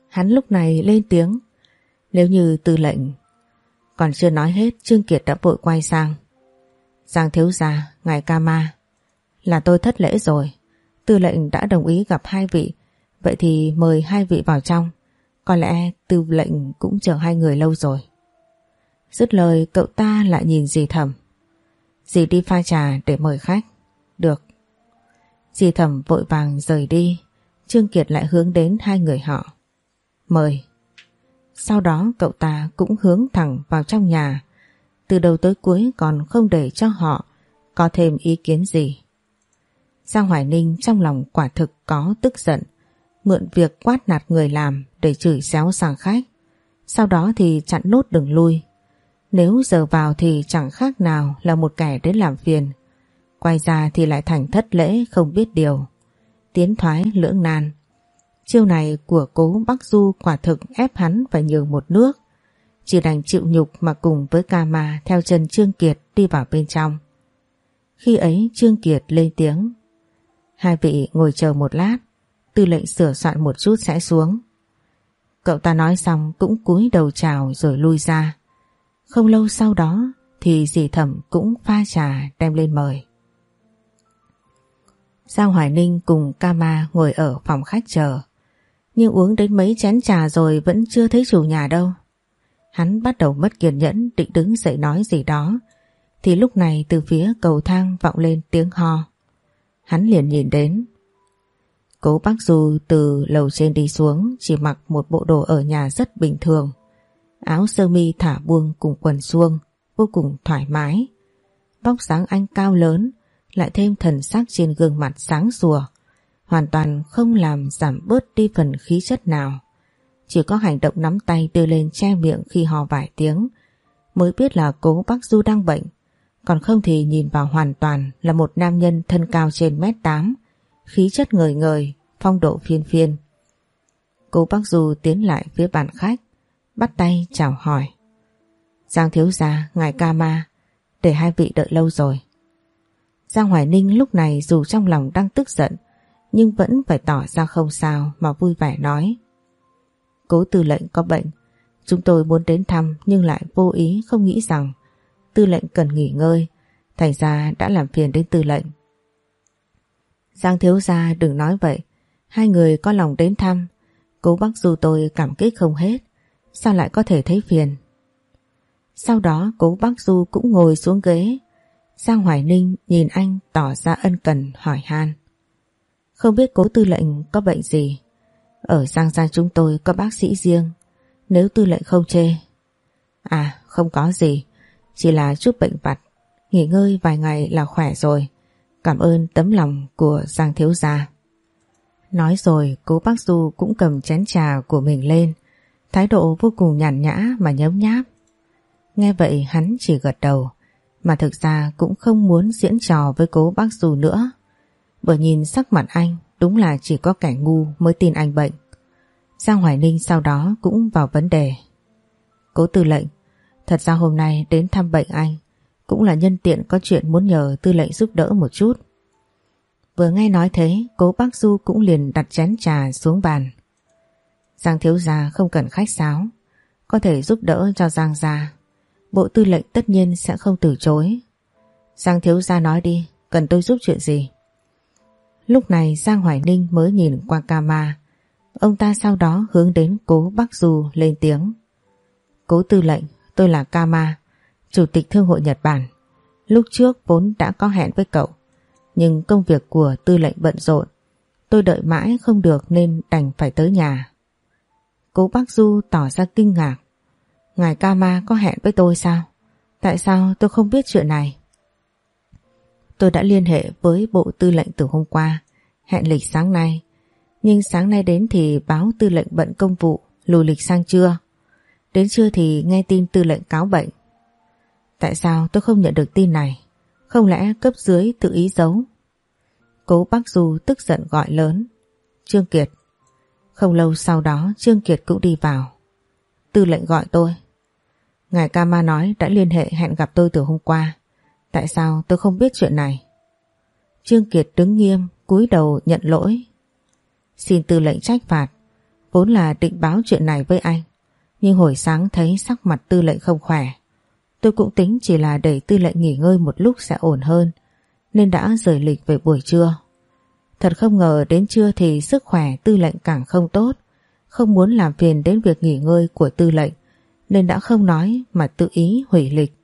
Hắn lúc này lên tiếng, nếu như tư lệnh. Còn chưa nói hết Trương Kiệt đã vội quay sang. Giang thiếu gia, ngài ca ma. Là tôi thất lễ rồi. Tư lệnh đã đồng ý gặp hai vị. Vậy thì mời hai vị vào trong. Có lẽ tư lệnh cũng chờ hai người lâu rồi. Dứt lời, cậu ta lại nhìn dì thầm. Dì đi pha trà để mời khách. Được. Dì thầm vội vàng rời đi. Trương Kiệt lại hướng đến hai người họ. Mời. Sau đó, cậu ta cũng hướng thẳng vào trong nhà. Từ đầu tới cuối còn không để cho họ có thêm ý kiến gì. Giang Hoài Ninh trong lòng quả thực có tức giận. Mượn việc quát nạt người làm để chửi xéo sang khách. Sau đó thì chặn nốt đường lui. Nếu giờ vào thì chẳng khác nào là một kẻ đến làm phiền. Quay ra thì lại thành thất lễ, không biết điều. Tiến thoái lưỡng nan. Chiêu này của cố Bắc Du quả thực ép hắn phải nhường một nước. Chỉ đành chịu nhục mà cùng với ca ma theo chân Trương Kiệt đi vào bên trong. Khi ấy Trương Kiệt lên tiếng. Hai vị ngồi chờ một lát, tư lệnh sửa soạn một chút sẽ xuống. Cậu ta nói xong cũng cúi đầu chào rồi lui ra. Không lâu sau đó thì dì thẩm cũng pha trà đem lên mời. Giang Hoài Ninh cùng Kama ngồi ở phòng khách chờ. Nhưng uống đến mấy chén trà rồi vẫn chưa thấy chủ nhà đâu. Hắn bắt đầu mất kiên nhẫn định đứng dậy nói gì đó. Thì lúc này từ phía cầu thang vọng lên tiếng ho. Hắn liền nhìn đến. Cố bác Du từ lầu trên đi xuống chỉ mặc một bộ đồ ở nhà rất bình thường. Áo sơ mi thả buông cùng quần suông, vô cùng thoải mái. bóc dáng anh cao lớn, lại thêm thần sắc trên gương mặt sáng sủa, hoàn toàn không làm giảm bớt đi phần khí chất nào. Chỉ có hành động nắm tay đưa lên che miệng khi hò vài tiếng, mới biết là cố bác Du đang bệnh. Còn không thì nhìn vào hoàn toàn là một nam nhân thân cao trên mét 8, khí chất ngời ngời, phong độ phiên phiên. Cố bác Du tiến lại phía bàn khách, bắt tay chào hỏi. Giang thiếu gia, ngài ca ma, để hai vị đợi lâu rồi. Giang Hoài Ninh lúc này dù trong lòng đang tức giận, nhưng vẫn phải tỏ ra không sao mà vui vẻ nói. Cố tư lệnh có bệnh, chúng tôi muốn đến thăm nhưng lại vô ý không nghĩ rằng tư lệnh cần nghỉ ngơi, thành ra đã làm phiền đến tư lệnh. Giang thiếu gia đừng nói vậy, hai người có lòng đến thăm, cố bác du tôi cảm kích không hết. Sao lại có thể thấy phiền Sau đó cố bác Du cũng ngồi xuống ghế Giang Hoài Ninh nhìn anh tỏ ra ân cần hỏi han Không biết cố tư lệnh có bệnh gì Ở Giang Gia chúng tôi có bác sĩ riêng Nếu tư lệnh không chê À không có gì chỉ là chút bệnh vặt Nghỉ ngơi vài ngày là khỏe rồi Cảm ơn tấm lòng của Giang Thiếu Gia Nói rồi cố bác Du cũng cầm chén trà của mình lên Thái độ vô cùng nhàn nhã mà nhấm nháp. Nghe vậy hắn chỉ gật đầu, mà thực ra cũng không muốn diễn trò với cố bác du nữa. Bởi nhìn sắc mặt anh đúng là chỉ có kẻ ngu mới tin anh bệnh. Giang Hoài Ninh sau đó cũng vào vấn đề. Cố tư lệnh, thật ra hôm nay đến thăm bệnh anh cũng là nhân tiện có chuyện muốn nhờ tư lệnh giúp đỡ một chút. Vừa nghe nói thế, cố bác Du cũng liền đặt chén trà xuống bàn. Giang thiếu gia không cần khách sáo Có thể giúp đỡ cho Giang gia. Bộ tư lệnh tất nhiên sẽ không từ chối. Giang thiếu gia nói đi Cần tôi giúp chuyện gì? Lúc này Giang Hoài Ninh mới nhìn qua Kama. Ông ta sau đó hướng đến cố bác Du lên tiếng. Cố tư lệnh Tôi là Kama Chủ tịch Thương hội Nhật Bản Lúc trước vốn đã có hẹn với cậu Nhưng công việc của tư lệnh bận rộn Tôi đợi mãi không được nên đành phải tới nhà Cố bác Du tỏ ra kinh ngạc. Ngài Kama có hẹn với tôi sao? Tại sao tôi không biết chuyện này? Tôi đã liên hệ với bộ tư lệnh từ hôm qua, hẹn lịch sáng nay. Nhưng sáng nay đến thì báo tư lệnh bận công vụ, lùi lịch sang trưa. Đến trưa thì nghe tin tư lệnh cáo bệnh. Tại sao tôi không nhận được tin này? Không lẽ cấp dưới tự ý giấu? Cố bác Du tức giận gọi lớn. Trương Kiệt. Không lâu sau đó Trương Kiệt cũng đi vào. Tư lệnh gọi tôi. Ngài Kama nói đã liên hệ hẹn gặp tôi từ hôm qua. Tại sao tôi không biết chuyện này? Trương Kiệt đứng nghiêm, cúi đầu nhận lỗi. Xin tư lệnh trách phạt. Vốn là định báo chuyện này với anh. Nhưng hồi sáng thấy sắc mặt tư lệnh không khỏe. Tôi cũng tính chỉ là để tư lệnh nghỉ ngơi một lúc sẽ ổn hơn. Nên đã rời lịch về buổi trưa. Thật không ngờ đến trưa thì sức khỏe tư lệnh càng không tốt. Không muốn làm phiền đến việc nghỉ ngơi của tư lệnh. Nên đã không nói mà tự ý hủy lịch.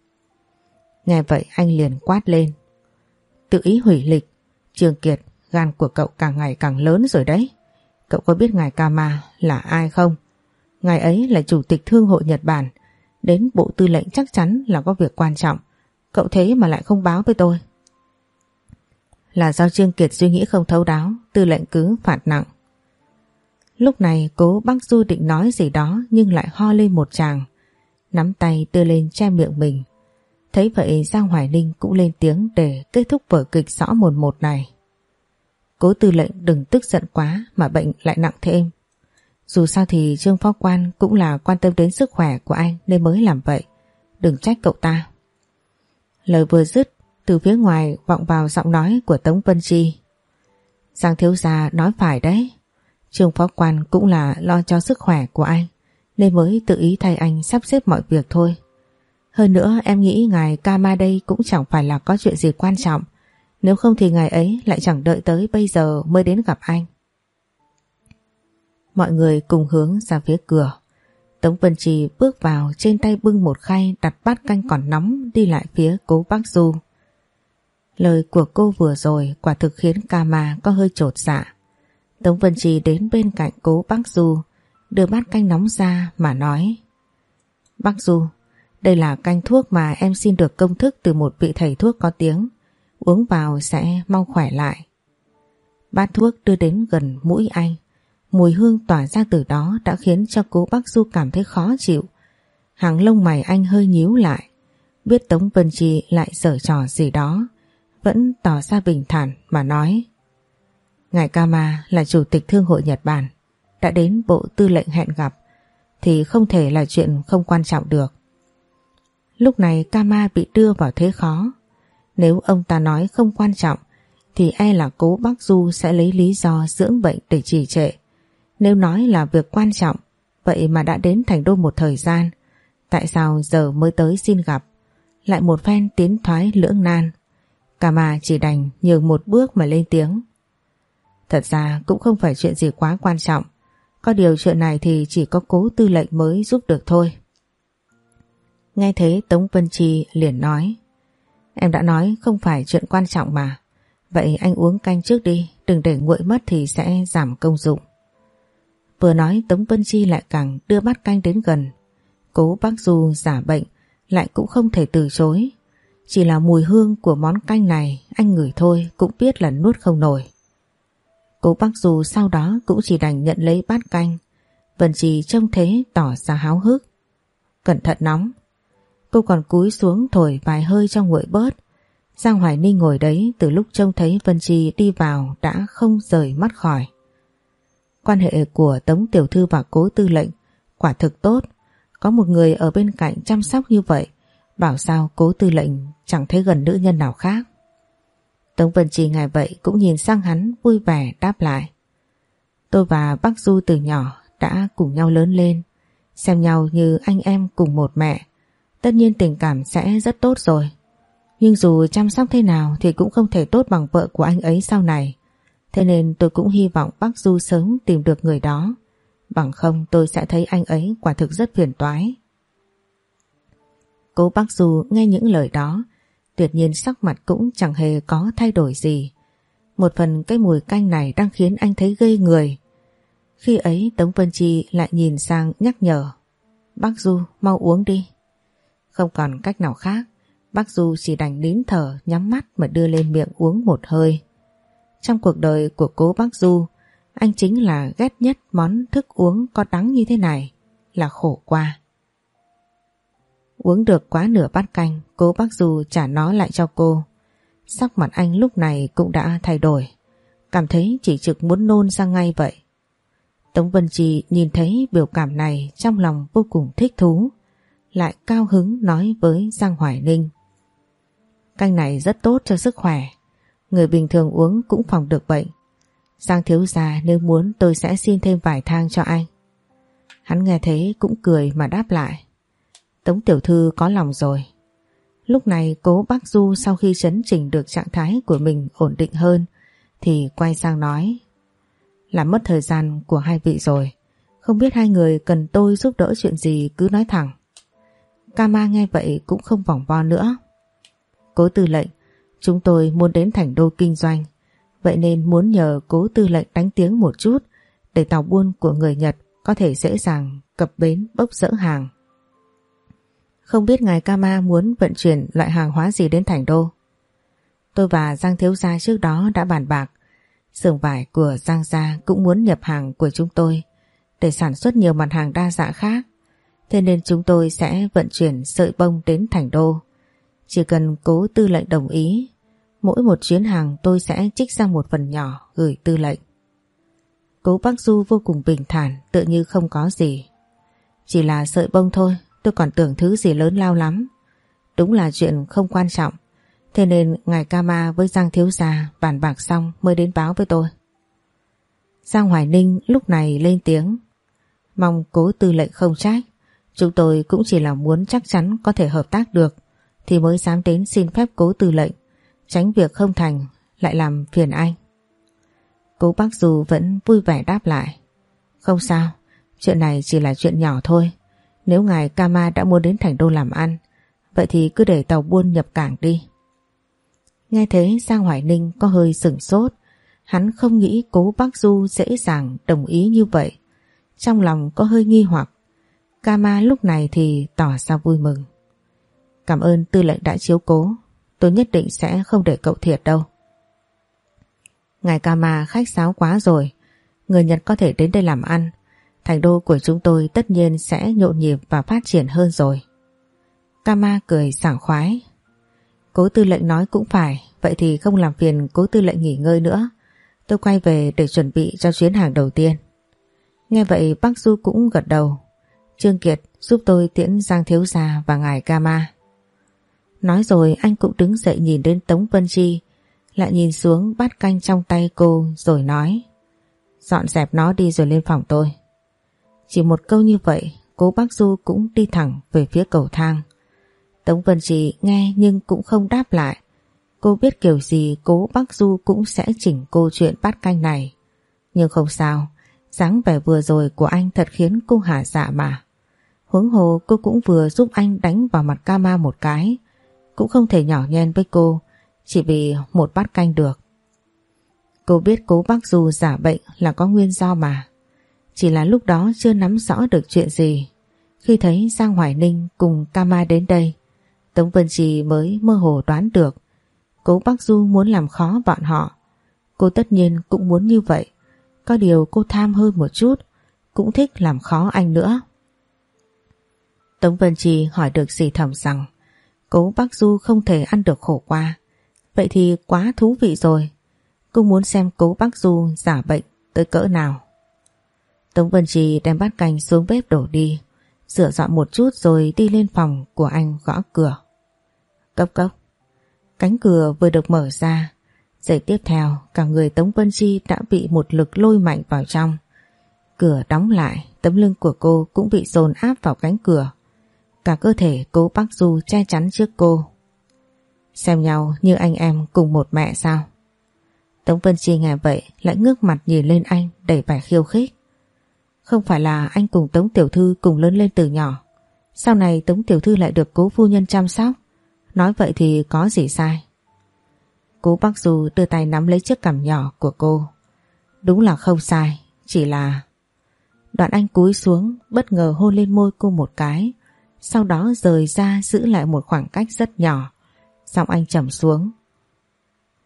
Nghe vậy anh liền quát lên. Tự ý hủy lịch. Trường Kiệt, gan của cậu càng ngày càng lớn rồi đấy. Cậu có biết ngài Kama là ai không? Ngài ấy là chủ tịch thương hội Nhật Bản. Đến bộ tư lệnh chắc chắn là có việc quan trọng. Cậu thế mà lại không báo với tôi. Là do Trương Kiệt suy nghĩ không thấu đáo, tư lệnh cứ phạt nặng. Lúc này cố bác Du định nói gì đó nhưng lại ho lên một tràng. Nắm tay đưa lên che miệng mình. Thấy vậy Giang Hoài Ninh cũng lên tiếng để kết thúc vở kịch rõ một một này. Cố tư lệnh đừng tức giận quá mà bệnh lại nặng thêm. Dù sao thì Trương Phó Quan cũng là quan tâm đến sức khỏe của anh nên mới làm vậy. Đừng trách cậu ta. Lời vừa dứt, từ phía ngoài vọng vào giọng nói của Tống Vân Chi. Giang Thiếu Gia nói phải đấy. Trương Phó Quan cũng là lo cho sức khỏe của anh nên mới tự ý thay anh sắp xếp mọi việc thôi. Hơn nữa em nghĩ ngài Kama đây cũng chẳng phải là có chuyện gì quan trọng. Nếu không thì ngài ấy lại chẳng đợi tới bây giờ mới đến gặp anh. Mọi người cùng hướng ra phía cửa. Tống Vân Trì bước vào trên tay bưng một khay đặt bát canh còn nóng đi lại phía cố bác Du. Lời của cô vừa rồi quả thực khiến ca mà có hơi trột dạ. Tống Vân Trì đến bên cạnh cố bác Du đưa bát canh nóng ra mà nói Bác Du, đây là canh thuốc mà em xin được công thức từ một vị thầy thuốc có tiếng. Uống vào sẽ mau khỏe lại. Bát thuốc đưa đến gần mũi anh. Mùi hương tỏa ra từ đó đã khiến cho cố bác Du cảm thấy khó chịu. Hàng lông mày anh hơi nhíu lại. Biết Tống Vân Trì lại sở trò gì đó. Vẫn tỏ ra bình thản mà nói. Ngài Kama là chủ tịch thương hội Nhật Bản. Đã đến bộ tư lệnh hẹn gặp. Thì không thể là chuyện không quan trọng được. Lúc này Kama bị đưa vào thế khó. Nếu ông ta nói không quan trọng, thì e là cố bác Du sẽ lấy lý do dưỡng bệnh để trì trệ. Nếu nói là việc quan trọng, vậy mà đã đến thành đô một thời gian, tại sao giờ mới tới xin gặp lại một phen tiến thoái lưỡng nan. Kama chỉ đành nhường một bước mà lên tiếng. Thật ra cũng không phải chuyện gì quá quan trọng. Có điều chuyện này thì chỉ có cố tư lệnh mới giúp được thôi. Nghe thế Tống Vân Chi liền nói, Em đã nói không phải chuyện quan trọng mà, Vậy anh uống canh trước đi, Đừng để nguội mất thì sẽ giảm công dụng Vừa nói Tống Vân Chi lại càng đưa bát canh đến gần. Cố bác Du giả bệnh, Lại cũng không thể từ chối. Chỉ là mùi hương của món canh này Anh ngửi thôi cũng biết là nuốt không nổi. Cố bác Du sau đó cũng chỉ đành nhận lấy bát canh. Vân Chi trông thế tỏ ra háo hức. Cẩn thận nóng. Cô còn cúi xuống thổi vài hơi cho nguội bớt. Giang Hoài Ninh ngồi đấy từ lúc trông thấy Vân Chi đi vào đã không rời mắt khỏi. Quan hệ của Tống Tiểu Thư và Cố Tư lệnh quả thực tốt. Có một người ở bên cạnh chăm sóc như vậy bảo sao Cố Tư lệnh chẳng thấy gần nữ nhân nào khác. Tống Vân trì ngài vậy cũng nhìn sang hắn vui vẻ đáp lại. Tôi và bác Du từ nhỏ đã cùng nhau lớn lên, xem nhau như anh em cùng một mẹ. Tất nhiên tình cảm sẽ rất tốt rồi. Nhưng dù chăm sóc thế nào thì cũng không thể tốt bằng vợ của anh ấy sau này. Thế nên tôi cũng hy vọng bác Du sớm tìm được người đó. Bằng không tôi sẽ thấy anh ấy quả thực rất phiền toái. Cố bác Du nghe những lời đó, tuyệt nhiên sắc mặt cũng chẳng hề có thay đổi gì. Một phần cái mùi canh này đang khiến anh thấy gây người. Khi ấy Tống Vân Chi lại nhìn sang nhắc nhở. Bác Du mau uống đi. Không còn cách nào khác, bác Du chỉ đành nín thở nhắm mắt mà đưa lên miệng uống một hơi. Trong cuộc đời của cố bác Du, anh chính là ghét nhất món thức uống có đắng như thế này, là khổ qua. Uống được quá nửa bát canh, cố bác Du trả nó lại cho cô. Sắc mặt anh lúc này cũng đã thay đổi, cảm thấy chỉ trực muốn nôn ra ngay vậy. Tống Vân Trì nhìn thấy biểu cảm này trong lòng vô cùng thích thú, lại cao hứng nói với Giang Hoài Ninh. Canh này rất tốt cho sức khỏe, người bình thường uống cũng phòng được bệnh. Giang thiếu gia nếu muốn tôi sẽ xin thêm vài thang cho anh. Hắn nghe thế cũng cười mà đáp lại. Tống tiểu thư có lòng rồi. Lúc này cố bác Du sau khi chấn chỉnh được trạng thái của mình ổn định hơn thì quay sang nói làm mất thời gian của hai vị rồi. Không biết hai người cần tôi giúp đỡ chuyện gì cứ nói thẳng. Kama nghe vậy cũng không vòng vo nữa. Cố tư lệnh, chúng tôi muốn đến thành đô kinh doanh. Vậy nên muốn nhờ cố tư lệnh đánh tiếng một chút để tàu buôn của người Nhật có thể dễ dàng cập bến bốc dỡ hàng. Không biết ngài Kama muốn vận chuyển loại hàng hóa gì đến thành đô. Tôi và Giang Thiếu Gia trước đó đã bàn bạc Sưởng vải của Giang Gia cũng muốn nhập hàng của chúng tôi để sản xuất nhiều mặt hàng đa dạng khác. Thế nên chúng tôi sẽ vận chuyển sợi bông đến thành đô. Chỉ cần cố tư lệnh đồng ý, mỗi một chuyến hàng tôi sẽ trích ra một phần nhỏ gửi tư lệnh. Cố bác Du vô cùng bình thản, tự như không có gì. Chỉ là sợi bông thôi, tôi còn tưởng thứ gì lớn lao lắm. Đúng là chuyện không quan trọng. Thế nên ngài Kama với Giang Thiếu Gia bàn bạc xong mới đến báo với tôi. Giang Hoài Ninh lúc này lên tiếng. Mong cố tư lệnh không trách. Chúng tôi cũng chỉ là muốn chắc chắn có thể hợp tác được thì mới dám đến xin phép cố tư lệnh. Tránh việc không thành lại làm phiền anh. Cố bác dù vẫn vui vẻ đáp lại. Không sao, chuyện này chỉ là chuyện nhỏ thôi. Nếu ngài Kama đã muốn đến thành đô làm ăn, vậy thì cứ để tàu buôn nhập cảng đi. Nghe thế Giang Hoài Ninh có hơi sửng sốt. Hắn không nghĩ cố bác Du dễ dàng đồng ý như vậy. Trong lòng có hơi nghi hoặc. Kama lúc này thì tỏ ra vui mừng. Cảm ơn tư lệnh đã chiếu cố. Tôi nhất định sẽ không để cậu thiệt đâu. Ngài Kama khách sáo quá rồi. Người Nhật có thể đến đây làm ăn. Thành đô của chúng tôi tất nhiên sẽ nhộn nhịp và phát triển hơn rồi. Kama cười sảng khoái Cố tư lệnh nói cũng phải, vậy thì không làm phiền cố tư lệnh nghỉ ngơi nữa. Tôi quay về để chuẩn bị cho chuyến hàng đầu tiên. Nghe vậy bác Du cũng gật đầu. Trương Kiệt giúp tôi tiễn Giang Thiếu Gia và ngài Kama. Nói rồi anh cũng đứng dậy nhìn đến Tống Vân Chi, lại nhìn xuống bát canh trong tay cô rồi nói Dọn dẹp nó đi rồi lên phòng tôi. Chỉ một câu như vậy, cố bác Du cũng đi thẳng về phía cầu thang. Tống Vân chi nghe nhưng cũng không đáp lại. Cô biết kiểu gì cố bác Du cũng sẽ chỉnh cô chuyện bát canh này. Nhưng không sao, dáng vẻ vừa rồi của anh thật khiến cô hả dạ mà. Huống hồ cô cũng vừa giúp anh đánh vào mặt Kama một cái. Cũng không thể nhỏ nhen với cô, chỉ vì một bát canh được. Cô biết cố bác Du giả bệnh là có nguyên do mà. Chỉ là lúc đó chưa nắm rõ được chuyện gì. Khi thấy Giang Hoài Ninh cùng Kama đến đây, Tống Vân Trì mới mơ hồ đoán được Cố bác Du muốn làm khó bọn họ Cô tất nhiên cũng muốn như vậy Có điều cô tham hơn một chút Cũng thích làm khó anh nữa Tống Vân Trì hỏi được dì thẩm rằng Cố bác Du không thể ăn được khổ qua Vậy thì quá thú vị rồi Cô muốn xem cố bác Du giả bệnh tới cỡ nào Tống Vân Trì đem bát canh xuống bếp đổ đi Rửa dọn một chút rồi đi lên phòng của anh gõ cửa Cốc cốc. Cánh cửa vừa được mở ra. Giây tiếp theo, cả người Tống Vân Chi đã bị một lực lôi mạnh vào trong. Cửa đóng lại, tấm lưng của cô cũng bị dồn áp vào cánh cửa. Cả cơ thể cố bác Du che chắn trước cô. Xem nhau như anh em cùng một mẹ sao? Tống Vân Chi nghe vậy lại ngước mặt nhìn lên anh đầy vẻ khiêu khích. Không phải là anh cùng Tống Tiểu Thư cùng lớn lên từ nhỏ. Sau này Tống Tiểu Thư lại được cố phu nhân chăm sóc. Nói vậy thì có gì sai Cố bác Du đưa tay nắm lấy chiếc cằm nhỏ của cô Đúng là không sai, Chỉ là Đoạn anh cúi xuống, bất ngờ hôn lên môi cô một cái sau đó rời ra giữ lại một khoảng cách rất nhỏ. Giọng anh trầm xuống.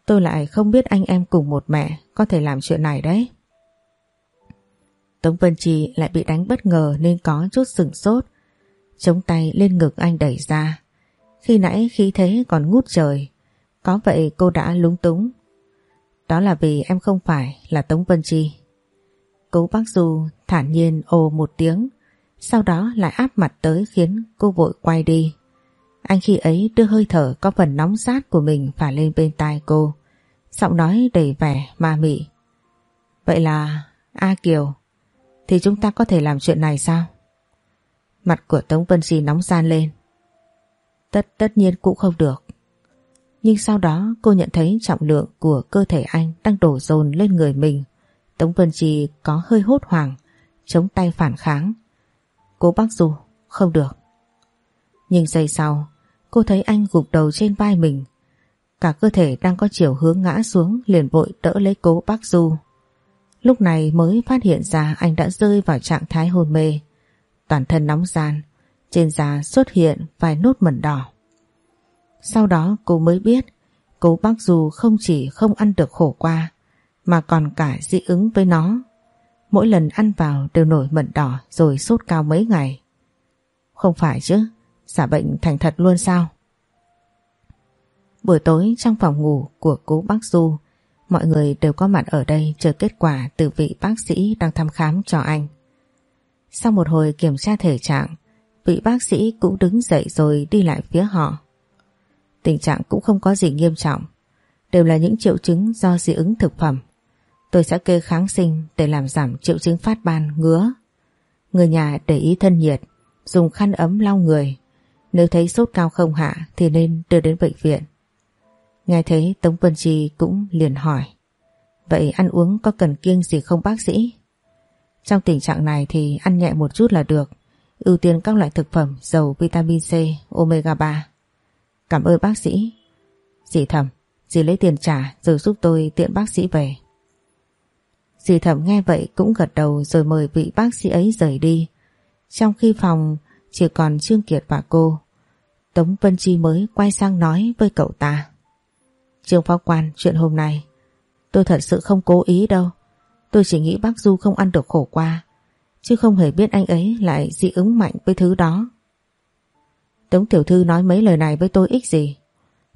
Tôi lại không biết anh em cùng một mẹ Có thể làm chuyện này đấy. Tống Vân Trì lại bị đánh bất ngờ Nên có chút sừng sốt. Chống tay lên ngực anh đẩy ra. Khi nãy khí thế còn ngút trời, Có vậy cô đã lúng túng. Đó là vì em không phải là Tống Vân trì. Cố bác Du thản nhiên ồ một tiếng. Sau đó lại áp mặt tới khiến cô vội quay đi. Anh khi ấy đưa hơi thở có phần nóng sát của mình phả lên bên tai cô Giọng nói đầy vẻ ma mị. Vậy là A Kiều Thì chúng ta có thể làm chuyện này sao? Mặt của Tống Vân Di nóng gian lên. Tất tất nhiên cũng không được. Nhưng sau đó cô nhận thấy trọng lượng của cơ thể anh đang đổ dồn lên người mình. Tống Vân Trì có hơi hốt hoảng, chống tay phản kháng. Cô bác dù, không được. Nhưng giây sau, cô thấy anh gục đầu trên vai mình. Cả cơ thể đang có chiều hướng ngã xuống liền vội đỡ lấy cố bác Du. Lúc này mới phát hiện ra anh đã rơi vào trạng thái hôn mê. Toàn thân nóng gian, trên da xuất hiện vài nốt mẩn đỏ. Sau đó cô mới biết cố bác Du không chỉ không ăn được khổ qua mà còn cả dị ứng với nó. Mỗi lần ăn vào đều nổi mẩn đỏ rồi sốt cao mấy ngày. Không phải chứ, giả bệnh thành thật luôn sao? Buổi tối trong phòng ngủ của cố bác Du, mọi người đều có mặt ở đây chờ kết quả từ vị bác sĩ đang thăm khám cho anh. Sau một hồi kiểm tra thể trạng, vị bác sĩ cũng đứng dậy rồi đi lại phía họ. Tình trạng cũng không có gì nghiêm trọng, đều là những triệu chứng do dị ứng thực phẩm. Tôi sẽ kê kháng sinh để làm giảm triệu chứng phát ban, ngứa. Người nhà để ý thân nhiệt, dùng khăn ấm lau người. Nếu thấy sốt cao không hạ thì nên đưa đến bệnh viện. Nghe thấy Tống Vân Chi cũng liền hỏi. Vậy ăn uống có cần kiêng gì không bác sĩ? Trong tình trạng này thì ăn nhẹ một chút là được. Ưu tiên các loại thực phẩm giàu vitamin C, omega 3. Cảm ơn bác sĩ. Dì thầm, dì lấy tiền trả rồi giúp tôi tiện bác sĩ về. Dì thẩm nghe vậy cũng gật đầu rồi mời vị bác sĩ ấy rời đi. Trong khi phòng chỉ còn Trương Kiệt và cô. Tống Vân Chi mới quay sang nói với cậu ta. Trương Phó Quan, chuyện hôm nay tôi thật sự không cố ý đâu. Tôi chỉ nghĩ bác Du không ăn được khổ qua. Chứ không hề biết anh ấy lại dị ứng mạnh với thứ đó. Tống Tiểu Thư nói mấy lời này với tôi ích gì.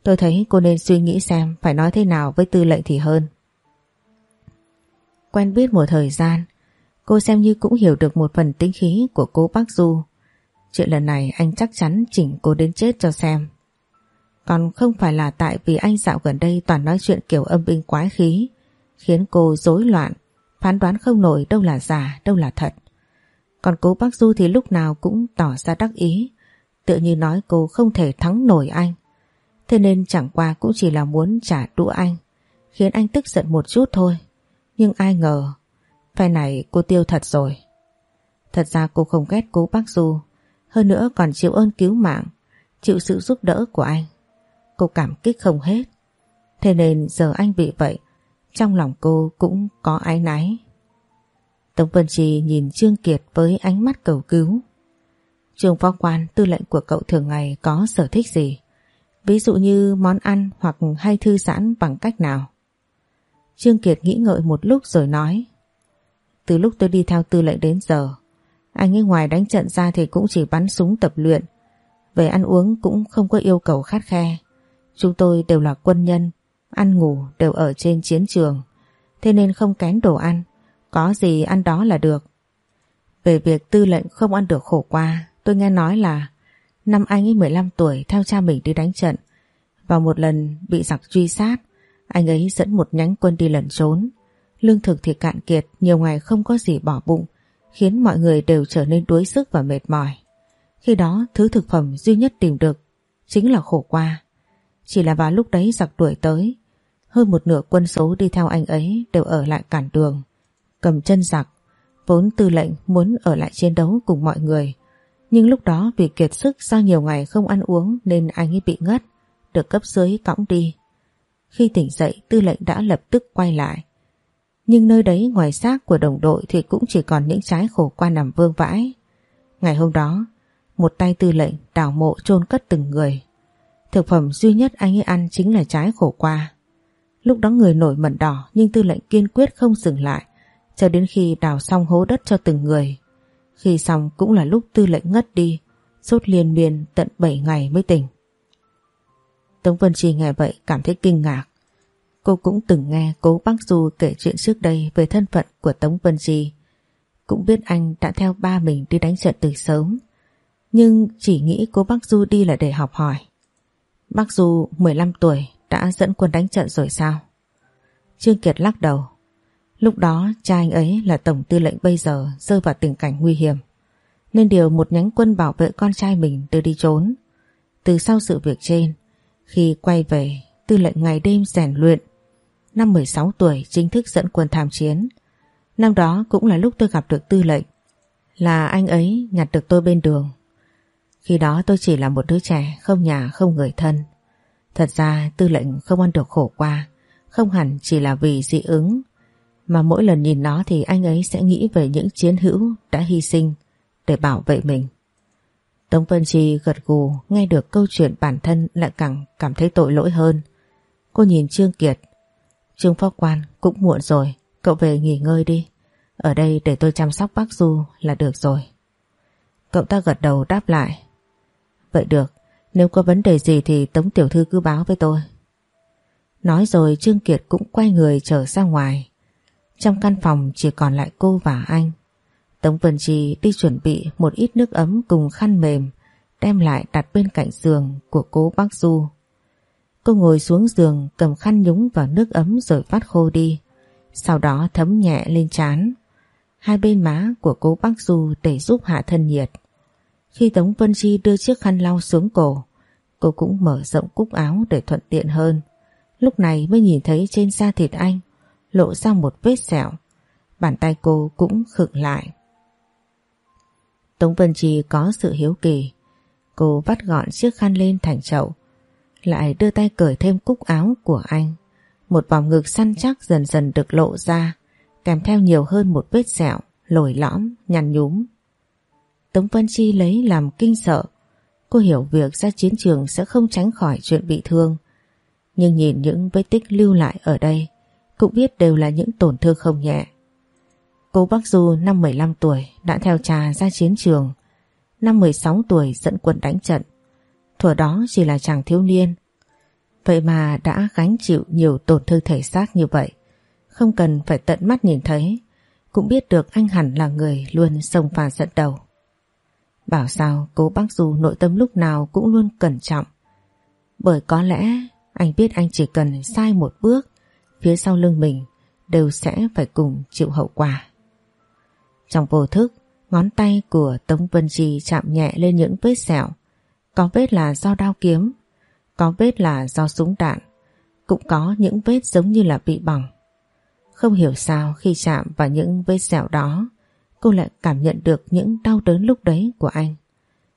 Tôi thấy cô nên suy nghĩ xem phải nói thế nào với tư lệnh thì hơn. Quen biết một thời gian, cô xem như cũng hiểu được một phần tính khí của cô bác Du. Chuyện lần này anh chắc chắn chỉnh cô đến chết cho xem. Còn không phải là tại vì anh dạo gần đây toàn nói chuyện kiểu âm binh quái khí, khiến cô rối loạn, phán đoán không nổi đâu là giả, đâu là thật. Còn cô bác Du thì lúc nào cũng tỏ ra đắc ý, tựa như nói cô không thể thắng nổi anh. Thế nên chẳng qua cũng chỉ là muốn trả đũa anh, khiến anh tức giận một chút thôi. Nhưng ai ngờ, Phe này cô tiêu thật rồi. Thật ra cô không ghét cố bác Du, Hơn nữa còn chịu ơn cứu mạng, Chịu sự giúp đỡ của anh. Cô cảm kích không hết. Thế nên giờ anh bị vậy, Trong lòng cô cũng có ái náy. Tống Vân Trì nhìn Trương Kiệt với ánh mắt cầu cứu. Trương phó quan, tư lệnh của cậu thường ngày có sở thích gì? Ví dụ như món ăn hoặc hay thư giãn bằng cách nào? Trương Kiệt nghĩ ngợi một lúc rồi nói. Từ lúc tôi đi theo tư lệnh đến giờ, Anh ấy ngoài đánh trận ra thì cũng chỉ bắn súng tập luyện. Về ăn uống cũng không có yêu cầu khát khe. Chúng tôi đều là quân nhân, Ăn ngủ đều ở trên chiến trường. Thế nên không kén đồ ăn, Có gì ăn đó là được. Về việc tư lệnh không ăn được khổ qua, Tôi nghe nói là Năm anh ấy 15 tuổi theo cha mình đi đánh trận. Và một lần bị giặc truy sát anh ấy dẫn một nhánh quân đi lẩn trốn. Lương thực thì cạn kiệt, nhiều ngày không có gì bỏ bụng, khiến mọi người đều trở nên đuối sức và mệt mỏi. Khi đó, thứ thực phẩm duy nhất tìm được chính là khổ qua. Chỉ là vào lúc đấy giặc đuổi tới, hơn một nửa quân số đi theo anh ấy đều ở lại cản đường. Cầm chân giặc, vốn tư lệnh muốn ở lại chiến đấu cùng mọi người. Nhưng lúc đó vì kiệt sức sau nhiều ngày không ăn uống nên anh ấy bị ngất, được cấp dưới cõng đi. Khi tỉnh dậy tư lệnh đã lập tức quay lại. Nhưng nơi đấy ngoài xác của đồng đội thì cũng chỉ còn những trái khổ qua nằm vương vãi. Ngày hôm đó, một tay tư lệnh đào mộ chôn cất từng người. Thực phẩm duy nhất anh ấy ăn chính là trái khổ qua. Lúc đó người nổi mẩn đỏ nhưng tư lệnh kiên quyết không dừng lại cho đến khi đào xong hố đất cho từng người. Khi xong cũng là lúc tư lệnh ngất đi, sốt liên miên tận 7 ngày mới tỉnh. Tống Vân Chi nghe vậy cảm thấy kinh ngạc. Cô cũng từng nghe cố bác Du kể chuyện trước đây về thân phận của Tống Vân Chi. Cũng biết anh đã theo ba mình đi đánh trận từ sớm. Nhưng chỉ nghĩ cố bác Du đi là để học hỏi. Bác Du 15 tuổi đã dẫn quân đánh trận rồi sao? Trương Kiệt lắc đầu. Lúc đó cha anh ấy là tổng tư lệnh bây giờ rơi vào tình cảnh nguy hiểm. Nên điều một nhánh quân bảo vệ con trai mình đưa đi trốn. Từ sau sự việc trên, khi quay về, tư lệnh ngày đêm rèn luyện. Năm 16 tuổi chính thức dẫn quân tham chiến. Năm đó cũng là lúc tôi gặp được tư lệnh. Là anh ấy nhặt được tôi bên đường. Khi đó tôi chỉ là một đứa trẻ, không nhà, không người thân. Thật ra tư lệnh không ăn được khổ qua, không hẳn chỉ là vì dị ứng. Mà mỗi lần nhìn nó thì anh ấy sẽ nghĩ về những chiến hữu đã hy sinh để bảo vệ mình. Tống Vân Chi gật gù nghe được câu chuyện bản thân lại càng cảm thấy tội lỗi hơn. Cô nhìn Trương Kiệt. Trương Phó Quan cũng muộn rồi, cậu về nghỉ ngơi đi. Ở đây để tôi chăm sóc bác Du là được rồi. Cậu ta gật đầu đáp lại. Vậy được, nếu có vấn đề gì thì Tống Tiểu Thư cứ báo với tôi. Nói rồi Trương Kiệt cũng quay người trở ra ngoài. Trong căn phòng chỉ còn lại cô và anh. Tống Vân Chi đi chuẩn bị một ít nước ấm cùng khăn mềm đem lại đặt bên cạnh giường của cố bác Du. Cô ngồi xuống giường cầm khăn nhúng vào nước ấm rồi phát khô đi. Sau đó thấm nhẹ lên chán Hai bên má của cố bác Du để giúp hạ thân nhiệt. Khi Tống Vân Chi đưa chiếc khăn lau xuống cổ, cô cũng mở rộng cúc áo để thuận tiện hơn. Lúc này mới nhìn thấy trên da thịt anh lộ ra một vết sẹo. Bàn tay cô cũng khựng lại. Tống Vân Chi có sự hiếu kỳ. Cô vắt gọn chiếc khăn lên thành chậu. Lại đưa tay cởi thêm cúc áo của anh. Một vòng ngực săn chắc dần dần được lộ ra, kèm theo nhiều hơn một vết sẹo, lồi lõm, nhăn nhúm. Tống Vân Chi lấy làm kinh sợ. Cô hiểu việc ra chiến trường sẽ không tránh khỏi chuyện bị thương. Nhưng nhìn những vết tích lưu lại ở đây, cũng biết đều là những tổn thương không nhẹ. Cô Bắc Du năm 15 tuổi đã theo cha ra chiến trường, năm 16 tuổi dẫn quân đánh trận. Thuở đó chỉ là chàng thiếu niên, vậy mà đã gánh chịu nhiều tổn thương thể xác như vậy. Không cần phải tận mắt nhìn thấy, cũng biết được anh hẳn là người luôn sông pha dẫn đầu. Bảo sao cô bác Du nội tâm lúc nào cũng luôn cẩn trọng. Bởi có lẽ anh biết anh chỉ cần sai một bước, phía sau lưng mình đều sẽ phải cùng chịu hậu quả. Trong vô thức, ngón tay của Tống Vân Chi chạm nhẹ lên những vết sẹo. Có vết là do đao kiếm, có vết là do súng đạn, cũng có những vết giống như là bị bỏng. Không hiểu sao khi chạm vào những vết sẹo đó, cô lại cảm nhận được những đau đớn lúc đấy của anh.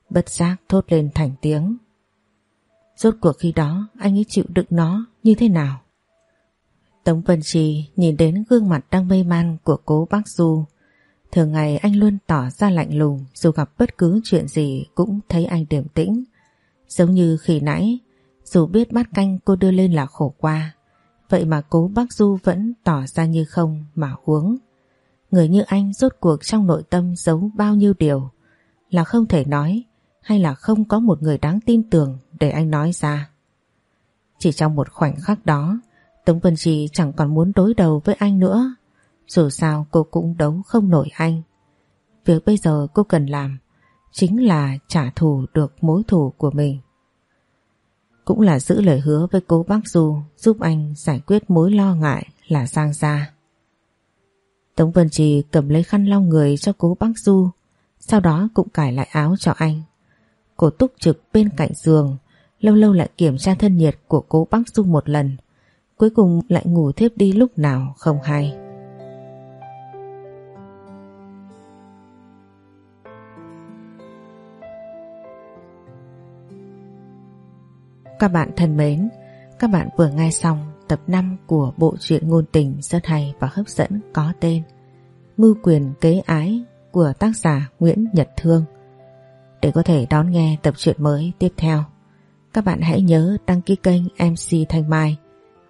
Bất giác thốt lên thành tiếng. Rốt cuộc khi đó anh ấy chịu đựng nó như thế nào? Tống Vân Trì nhìn đến gương mặt đang mê man của cố bác Du. Thường ngày anh luôn tỏ ra lạnh lùng dù gặp bất cứ chuyện gì cũng thấy anh điềm tĩnh. Giống như khi nãy, dù biết bát canh cô đưa lên là khổ qua, vậy mà cố bác Du vẫn tỏ ra như không mà uống. Người như anh rốt cuộc trong nội tâm giấu bao nhiêu điều là không thể nói hay là không có một người đáng tin tưởng để anh nói ra. Chỉ trong một khoảnh khắc đó, Tống Vân Trì chẳng còn muốn đối đầu với anh nữa. Dù sao cô cũng đấu không nổi anh. Việc bây giờ cô cần làm chính là trả thù được mối thù của mình. Cũng là giữ lời hứa với cố bác Du giúp anh giải quyết mối lo ngại là Giang Gia. Tống Vân Trì cầm lấy khăn lau người cho cố bác Du, sau đó cũng cải lại áo cho anh. Cô túc trực bên cạnh giường, lâu lâu lại kiểm tra thân nhiệt của cố bác Du một lần, cuối cùng lại ngủ thiếp đi lúc nào không hay. Các bạn thân mến, các bạn vừa nghe xong tập 5 của bộ truyện ngôn tình rất hay và hấp dẫn có tên Mưu quyền kế ái của tác giả Nguyễn Nhật Thương. Để có thể đón nghe tập truyện mới tiếp theo, các bạn hãy nhớ đăng ký kênh MC Thanh Mai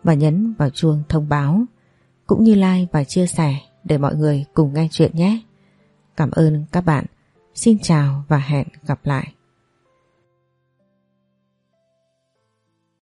và nhấn vào chuông thông báo, cũng như like và chia sẻ để mọi người cùng nghe chuyện nhé. Cảm ơn các bạn. Xin chào và hẹn gặp lại.